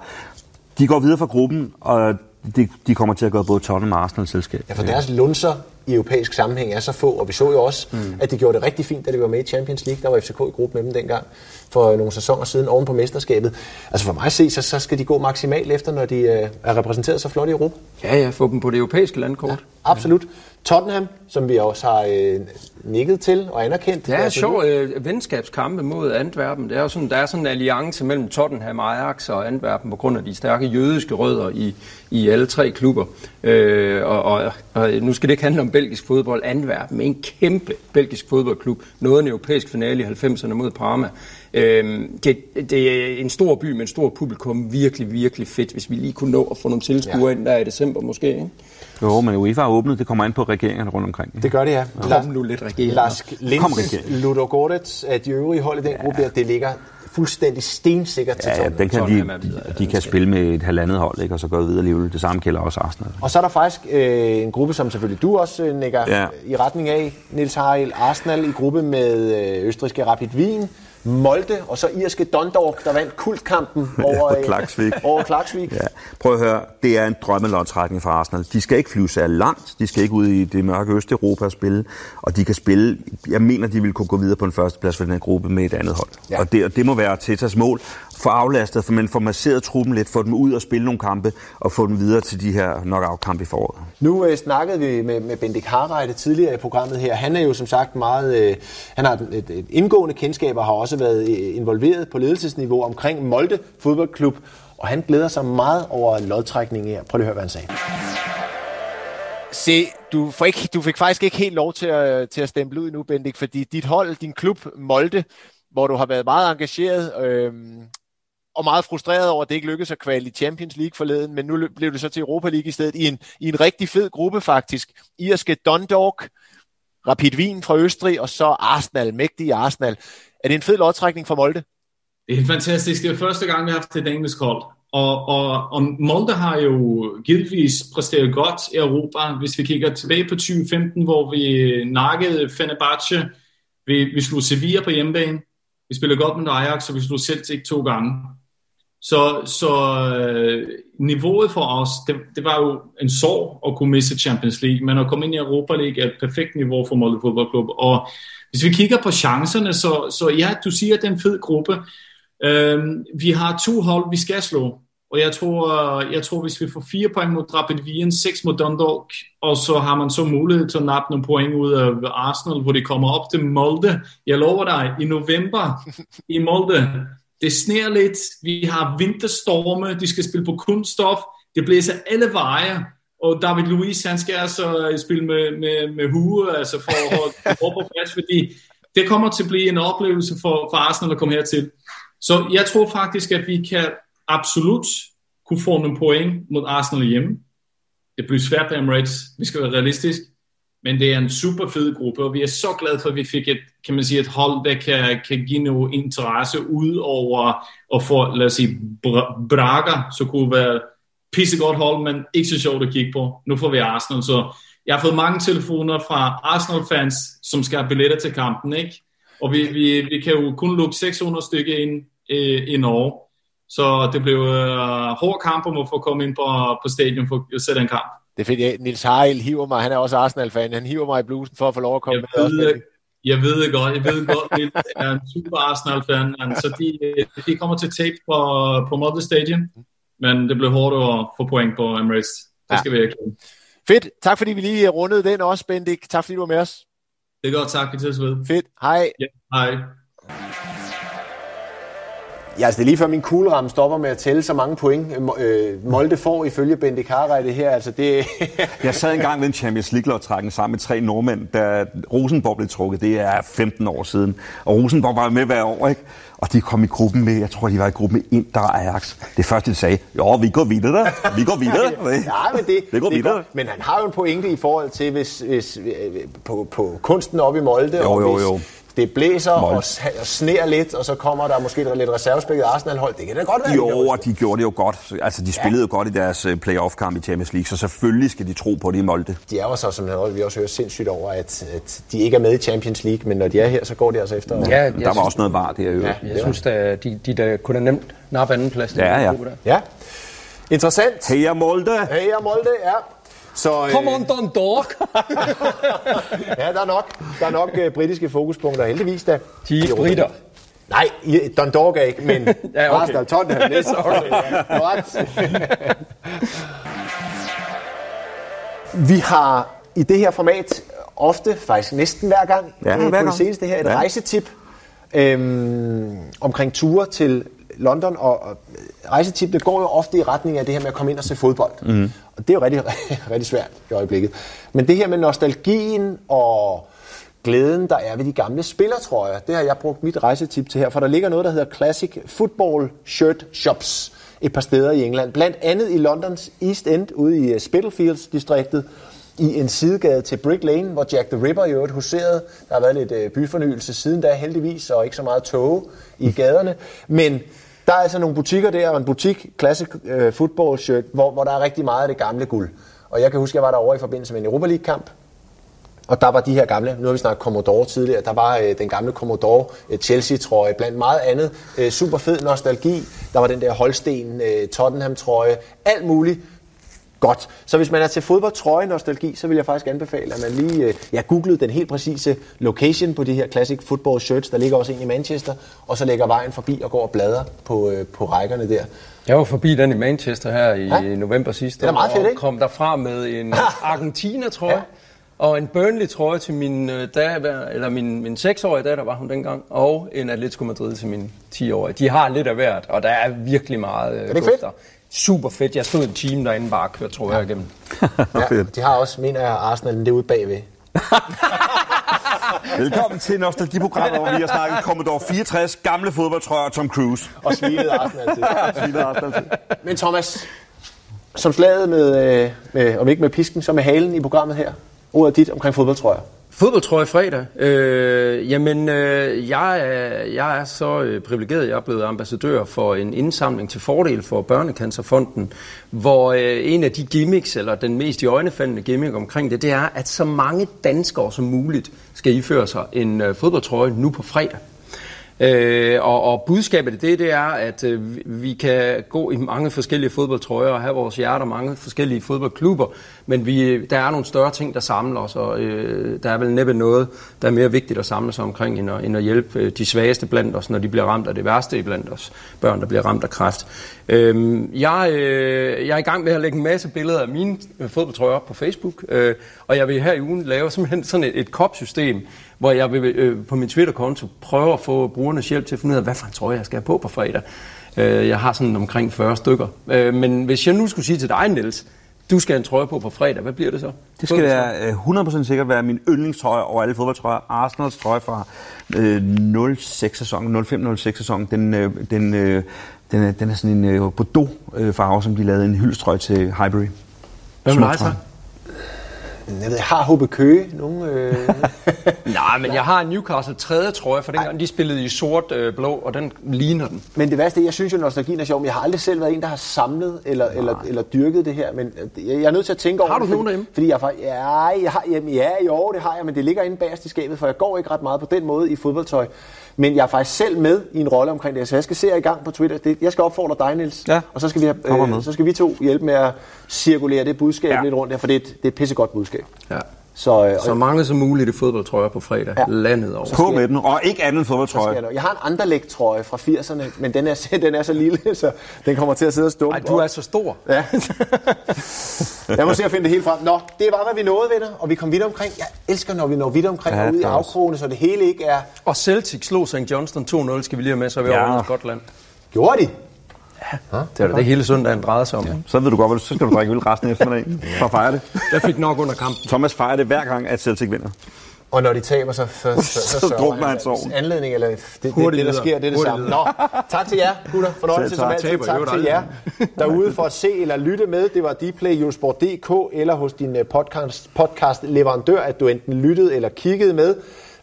de går videre fra gruppen, og de, de kommer til at gøre både Tottenham og Arsenal selskab. Ja, for deres lunser i europæisk sammenhæng er så få, og vi så jo også, mm. at de gjorde det rigtig fint, da de var med i Champions League. Der var FCK i gruppen med dem dengang for nogle sæsoner siden oven på mesterskabet. Altså for mig at se, så, så skal de gå maksimalt efter, når de øh, er repræsenteret så flot i Europa. Ja, ja, få dem på det europæiske landkort. Ja, absolut. Tottenham, som vi også har øh, nikket til og anerkendt. Det er en sjov øh, venskabskampe mod Antwerpen. Det er jo sådan, der er sådan en alliance mellem Tottenham, Ajax og Antwerpen på grund af de stærke jødiske rødder i, i alle tre klubber. Øh, og, og, og nu skal det ikke handle om belgisk fodbold. Antwerpen en kæmpe belgisk fodboldklub. Noget en europæisk finale i 90'erne mod Parma. Øh, det, det er en stor by med en stor publikum. Virkelig, virkelig fedt, hvis vi lige kunne nå at få nogle tilskuere ja. ind der i december måske. Ikke? Jo, men UEFA har åbnet. Det kommer ind på regeringerne rundt omkring. Det gør det, ja. ja. Kom nu lidt regeringer. Lars Linds, Ludo Gordet, at de øvrige hold i den gruppe der, det ligger fuldstændig stensikkert til ja, ja, den kan de, de kan spille med et halvandet hold, ikke? og så gå videre alligevel. Det samme gælder også Arsenal. Og så er der faktisk øh, en gruppe, som selvfølgelig du også øh, nikker ja. i retning af, Nils Harald. Arsenal i gruppe med øh, østriske Rapid Wien, Molde og så irske Dundalk, der vandt kultkampen over, ja, Klaksvik. over Klaksvik. Ja. Prøv at høre, det er en drømmelodtrækning for Arsenal. De skal ikke flyve sig langt, de skal ikke ud i det mørke Østeuropa og spille, og de kan spille, jeg mener, de vil kunne gå videre på en førsteplads for den her gruppe med et andet hold. Ja. Og, det, og det må være Tetas mål, få aflastet, for man får masseret truppen lidt, få dem ud og spille nogle kampe, og få dem videre til de her knockout-kampe i foråret. Nu øh, snakkede vi med, med Bendik Harreide tidligere i programmet her. Han er jo som sagt meget, øh, han har et, et indgående kendskab og har også været øh, involveret på ledelsesniveau omkring Molde Fodboldklub, og han glæder sig meget over lodtrækningen her. Prøv lige at høre, hvad han sagde. Se, du, får ikke, du fik faktisk ikke helt lov til at, til at stemple ud nu, Bendik, fordi dit hold, din klub Molde, hvor du har været meget engageret, øh, og meget frustreret over, at det ikke lykkedes at kvalde i Champions League forleden, men nu blev det så til Europa League i stedet i en, i en rigtig fed gruppe faktisk. Irske Dundalk, Rapid Wien fra Østrig, og så Arsenal, mægtige Arsenal. Er det en fed lodtrækning for Molde? Det er fantastisk. Det er første gang, vi har haft et engelsk hold. Og, og, og Molde har jo givetvis præsteret godt i Europa. Hvis vi kigger tilbage på 2015, hvor vi nakkede Fenerbahce, vi, vi slog Sevilla på hjemmebane, vi spillede godt med Ajax, og vi slog Celtic to gange. Så, så øh, niveauet for os, det, det var jo en sorg at kunne miste Champions League, men at komme ind i Europa League er et perfekt niveau for Molde Fodboldklub. Og hvis vi kigger på chancerne, så, så ja, du siger, at det er en fed gruppe. Øh, vi har to hold, vi skal slå. Og jeg tror, jeg tror, hvis vi får fire point mod Rapid Wien, seks mod Dundalk, og så har man så mulighed til at nappe nogle point ud af Arsenal, hvor de kommer op til Molde. Jeg lover dig, i november i Molde, det sner lidt, vi har vinterstorme, de skal spille på kunststof, det blæser alle veje, og David Luiz, han skal altså spille med, med, med hue, altså for at holde på plads, fordi det kommer til at blive en oplevelse for, for Arsenal at komme hertil. Så jeg tror faktisk, at vi kan absolut kunne få nogle point mod Arsenal hjemme. Det bliver svært på Emirates, vi skal være realistisk, men det er en super fed gruppe, og vi er så glade for, at vi fik et, kan man sige, et hold, der kan, kan give noget interesse ud over at få, lad os sige, Braga, så kunne være pissegodt hold, men ikke så sjovt at kigge på. Nu får vi Arsenal, så jeg har fået mange telefoner fra Arsenal-fans, som skal have billetter til kampen, ikke? Og vi, vi, vi kan jo kun lukke 600 stykker ind øh, i Norge. Så det blev øh, hård kamp om at få komme ind på, på stadion for at sætte en kamp. Det er fordi, Nils Heil hiver mig, han er også Arsenal-fan, han hiver mig i blusen for at få lov at komme jeg med. Ved, også. jeg ved det godt, jeg ved godt, Nils er en super Arsenal-fan, så de, de kommer til tape på, på Model Stadion, men det blev hårdt at få point på Emirates. Det ja. skal vi ikke. Fedt. Tak fordi vi lige rundede den også, Bendik. Tak fordi du var med os. Det er godt, tak. Vi ses ved. Fedt. Hej. Ja, hej. Ja, altså det er lige før min kugleramme stopper med at tælle så mange point. Øh, Molde får ifølge Bente Carrej det her. Altså det... jeg sad engang ved en Champions League-lodtrækning sammen med tre nordmænd, da Rosenborg blev trukket. Det er 15 år siden. Og Rosenborg var med hver år, ikke? Og de kom i gruppen med, jeg tror, de var i gruppen med Inter og Ajax. Det første, de sagde, jo, vi går videre der. Vi går videre. ja, men det, det går det videre. Går, men han har jo en pointe i forhold til, hvis, hvis, på, på kunsten op i Molde. Jo, og jo, hvis, jo det blæser og, og sner lidt, og så kommer der måske der lidt reservespækket Arsenal-hold. Det kan da godt være. Jo, og de gjorde det jo godt. Altså, de spillede ja. jo godt i deres øh, playoff-kamp i Champions League, så selvfølgelig skal de tro på det i Molde. De er jo så, som vi også hører, sindssygt over, at, at de ikke er med i Champions League, men når de er her, så går de altså efter. Ja, der var synes, også noget var der. Ja, jeg synes, at de, de der kunne have nemt nappe anden plads. Ja, ja. ja. Interessant. Heja Molde! Heja Molde, ja. Så, øh... Come on, Dundalk! ja, der er nok, der er nok uh, britiske fokuspunkter, heldigvis da. De er britter. Nej, Dundalk er ikke, men ja, okay. Arsenal, Tottenham, det er okay, ja. Vi har i det her format ofte, faktisk næsten hver gang, ja, hver på gang. det seneste her, et ja. rejsetip øhm, omkring ture til London, og, og rejsetipene går jo ofte i retning af det her med at komme ind og se fodbold. Mm. Og det er jo rigtig, rigtig svært i øjeblikket. Men det her med nostalgien og glæden, der er ved de gamle spillertrøjer, det har jeg brugt mit rejsetip til her, for der ligger noget, der hedder Classic Football Shirt Shops et par steder i England. Blandt andet i Londons East End, ude i Spitalfields-distriktet, i en sidegade til Brick Lane, hvor Jack the Ripper i øvrigt huserede. Der har været lidt byfornyelse siden da heldigvis, og ikke så meget tog i gaderne. Men der er altså nogle butikker der, og en butik, Classic øh, Football Shirt, hvor, hvor der er rigtig meget af det gamle guld. Og jeg kan huske, at jeg var derovre i forbindelse med en Europa League-kamp, og der var de her gamle, nu har vi snakket Commodore tidligere, der var øh, den gamle Commodore øh, Chelsea-trøje, blandt meget andet. Øh, super fed nostalgi. Der var den der Holsten øh, Tottenham-trøje. Alt muligt godt. Så hvis man er til fodboldtrøje nostalgi, så vil jeg faktisk anbefale, at man lige øh, ja, googlede den helt præcise location på de her classic football shirts. Der ligger også en i Manchester, og så lægger vejen forbi og går og bladrer på, øh, på rækkerne der. Jeg var forbi den i Manchester her i ja? november sidste år, meget fedt, og ikke? kom derfra med en Argentina-trøje. ja. Og en Burnley-trøje til min, øh, datter, eller min, min 6-årige datter var hun dengang, og en Atletico Madrid til min 10-årige. De har lidt af hvert, og der er virkelig meget er det fedt? Super fedt. Jeg stod i et team derinde bare og kørte trøjer ja. igennem. ja, de har også, mener jeg, Arsenal, er ude bagved. Velkommen til Nostalgiprogrammet, hvor vi har snakket Commodore 64, gamle fodboldtrøjer Tom Cruise. Og svinet Arsenal til. Svinet Arsenal til. Men Thomas, som slaget med, med, om ikke med pisken, så med halen i programmet her. Ordet dit omkring fodboldtrøjer. Fodboldtrøje fredag. Øh, jamen, øh, jeg, er, jeg er så øh, privilegeret, jeg er blevet ambassadør for en indsamling til fordel for Børnecancerfonden, hvor øh, en af de gimmicks, eller den mest i øjnefaldende gimmick omkring det, det er, at så mange danskere som muligt skal iføre sig en øh, fodboldtrøje nu på fredag. Øh, og, og budskabet i det, det er, at øh, vi kan gå i mange forskellige fodboldtrøjer og have vores hjerter mange forskellige fodboldklubber, men vi, der er nogle større ting, der samler os, og øh, der er vel næppe noget, der er mere vigtigt at samle sig omkring, end at, end at hjælpe øh, de svageste blandt os, når de bliver ramt af det værste blandt os, børn, der bliver ramt af kræft. Øh, jeg, øh, jeg er i gang med at lægge en masse billeder af mine øh, fodboldtrøjer op på Facebook, øh, og jeg vil her i ugen lave simpelthen sådan et, et kopsystem, hvor jeg vil øh, på min Twitter-konto prøve at få brugernes hjælp til at finde ud af, hvad for en trøje jeg skal have på på fredag. Øh, jeg har sådan omkring 40 stykker. Øh, men hvis jeg nu skulle sige til dig, Niels, du skal have en trøje på på fredag, hvad bliver det så? Det skal være, 100% sikkert være min yndlingstrøje over alle fodboldtrøjer. Arsenals trøje fra øh, 06-sæsonen, 05-06-sæsonen. Den, øh, den, øh, den, er, den er sådan en øh, Bordeaux-farve, som de lavede en hyldstrøje til Highbury. Hvad med dig så? Jeg ved, jeg har Håbe Køge. Nogle, øh... Nej, men jeg har en Newcastle tredje trøje, for dengang de spillede i sort øh, blå, og den ligner den. Men det værste, jeg synes jo, nostalgien er sjov, men jeg har aldrig selv været en, der har samlet eller, eller, eller dyrket det her. Men jeg, jeg er nødt til at tænke over Har du det, nogen fordi, derhjemme? fordi jeg, faktisk- ja, jeg har, jamen, ja, jo, det har jeg, men det ligger inde bagerst i skabet, for jeg går ikke ret meget på den måde i fodboldtøj. Men jeg er faktisk selv med i en rolle omkring det, så jeg skal se jer i gang på Twitter. Det, jeg skal opfordre dig, Niels, Ja, og så skal, vi have, øh, så skal vi to hjælpe med at cirkulere det budskab Ja. ja. lidt rundt her, for det er et, det er et pissegodt budskab. Ja. Så, øh, Så mange som muligt i fodboldtrøjer på fredag, ja. Landet over. På med den, og ikke andet fodboldtrøje. jeg, har en Anderlecht-trøje fra 80'erne, men den er, den er så lille, så den kommer til at sidde og stumpe. Ej, du er så stor. Ja. jeg må se at finde det helt frem. Nå, det var, hvad vi nåede, venner, og vi kom vidt omkring. Jeg elsker, når vi når vidt omkring Ja, og ud i afkrogene, så det hele ikke er... Og Celtic slog St. Johnston 2-0, skal vi lige have med, så er vi Ja. over i Skotland. Gjorde de? Det er da det hele søndagen drejede sig om. Ja. Så ved du godt, hvad du, så skal du drikke øl resten af eftermiddagen for at fejre det. Jeg fik nok under kampen. Thomas fejrer det hver gang, at Celtic vinder. Og når de taber, så, så, så, så, Så sørger drukner han sorgen. Anledning, eller det, det, det, det, der sker, det er det samme. Nå, tak til jer, gutter. Fornøjelse som tak. altid. Taber Tak til jer derude for at se eller lytte med. Det var Dplay, Eurosport.dk eller hos din øh, podcast, podcast leverandør, at du enten lyttede eller kiggede med.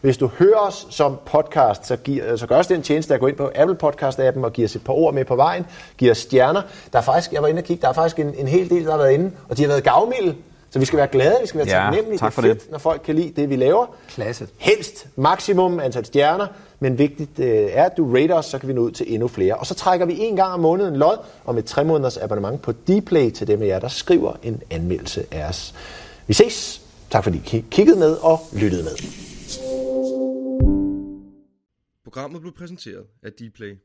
Hvis du hører os som podcast, så, giver, så gør os den tjeneste at gå ind på Apple Podcast-appen og give os et par ord med på vejen. Giv os stjerner. Der er faktisk, jeg var inde og kigge, der er faktisk en, en hel del, der har været inde, og de har været gavmilde. Så vi skal være glade, vi skal være Ja, taknemmelige. tak det for er det. fedt, når folk kan lide det, vi laver. Klasse. Helst maksimum antal stjerner, men vigtigt øh, er, at du rater os, så kan vi nå ud til endnu flere. Og så trækker vi en gang om måneden lod om et 3 måneders abonnement på Dplay til dem af jer, der skriver en anmeldelse af os. Vi ses. Tak fordi I kiggede med og lyttede med. Programmet blev præsenteret af Dplay.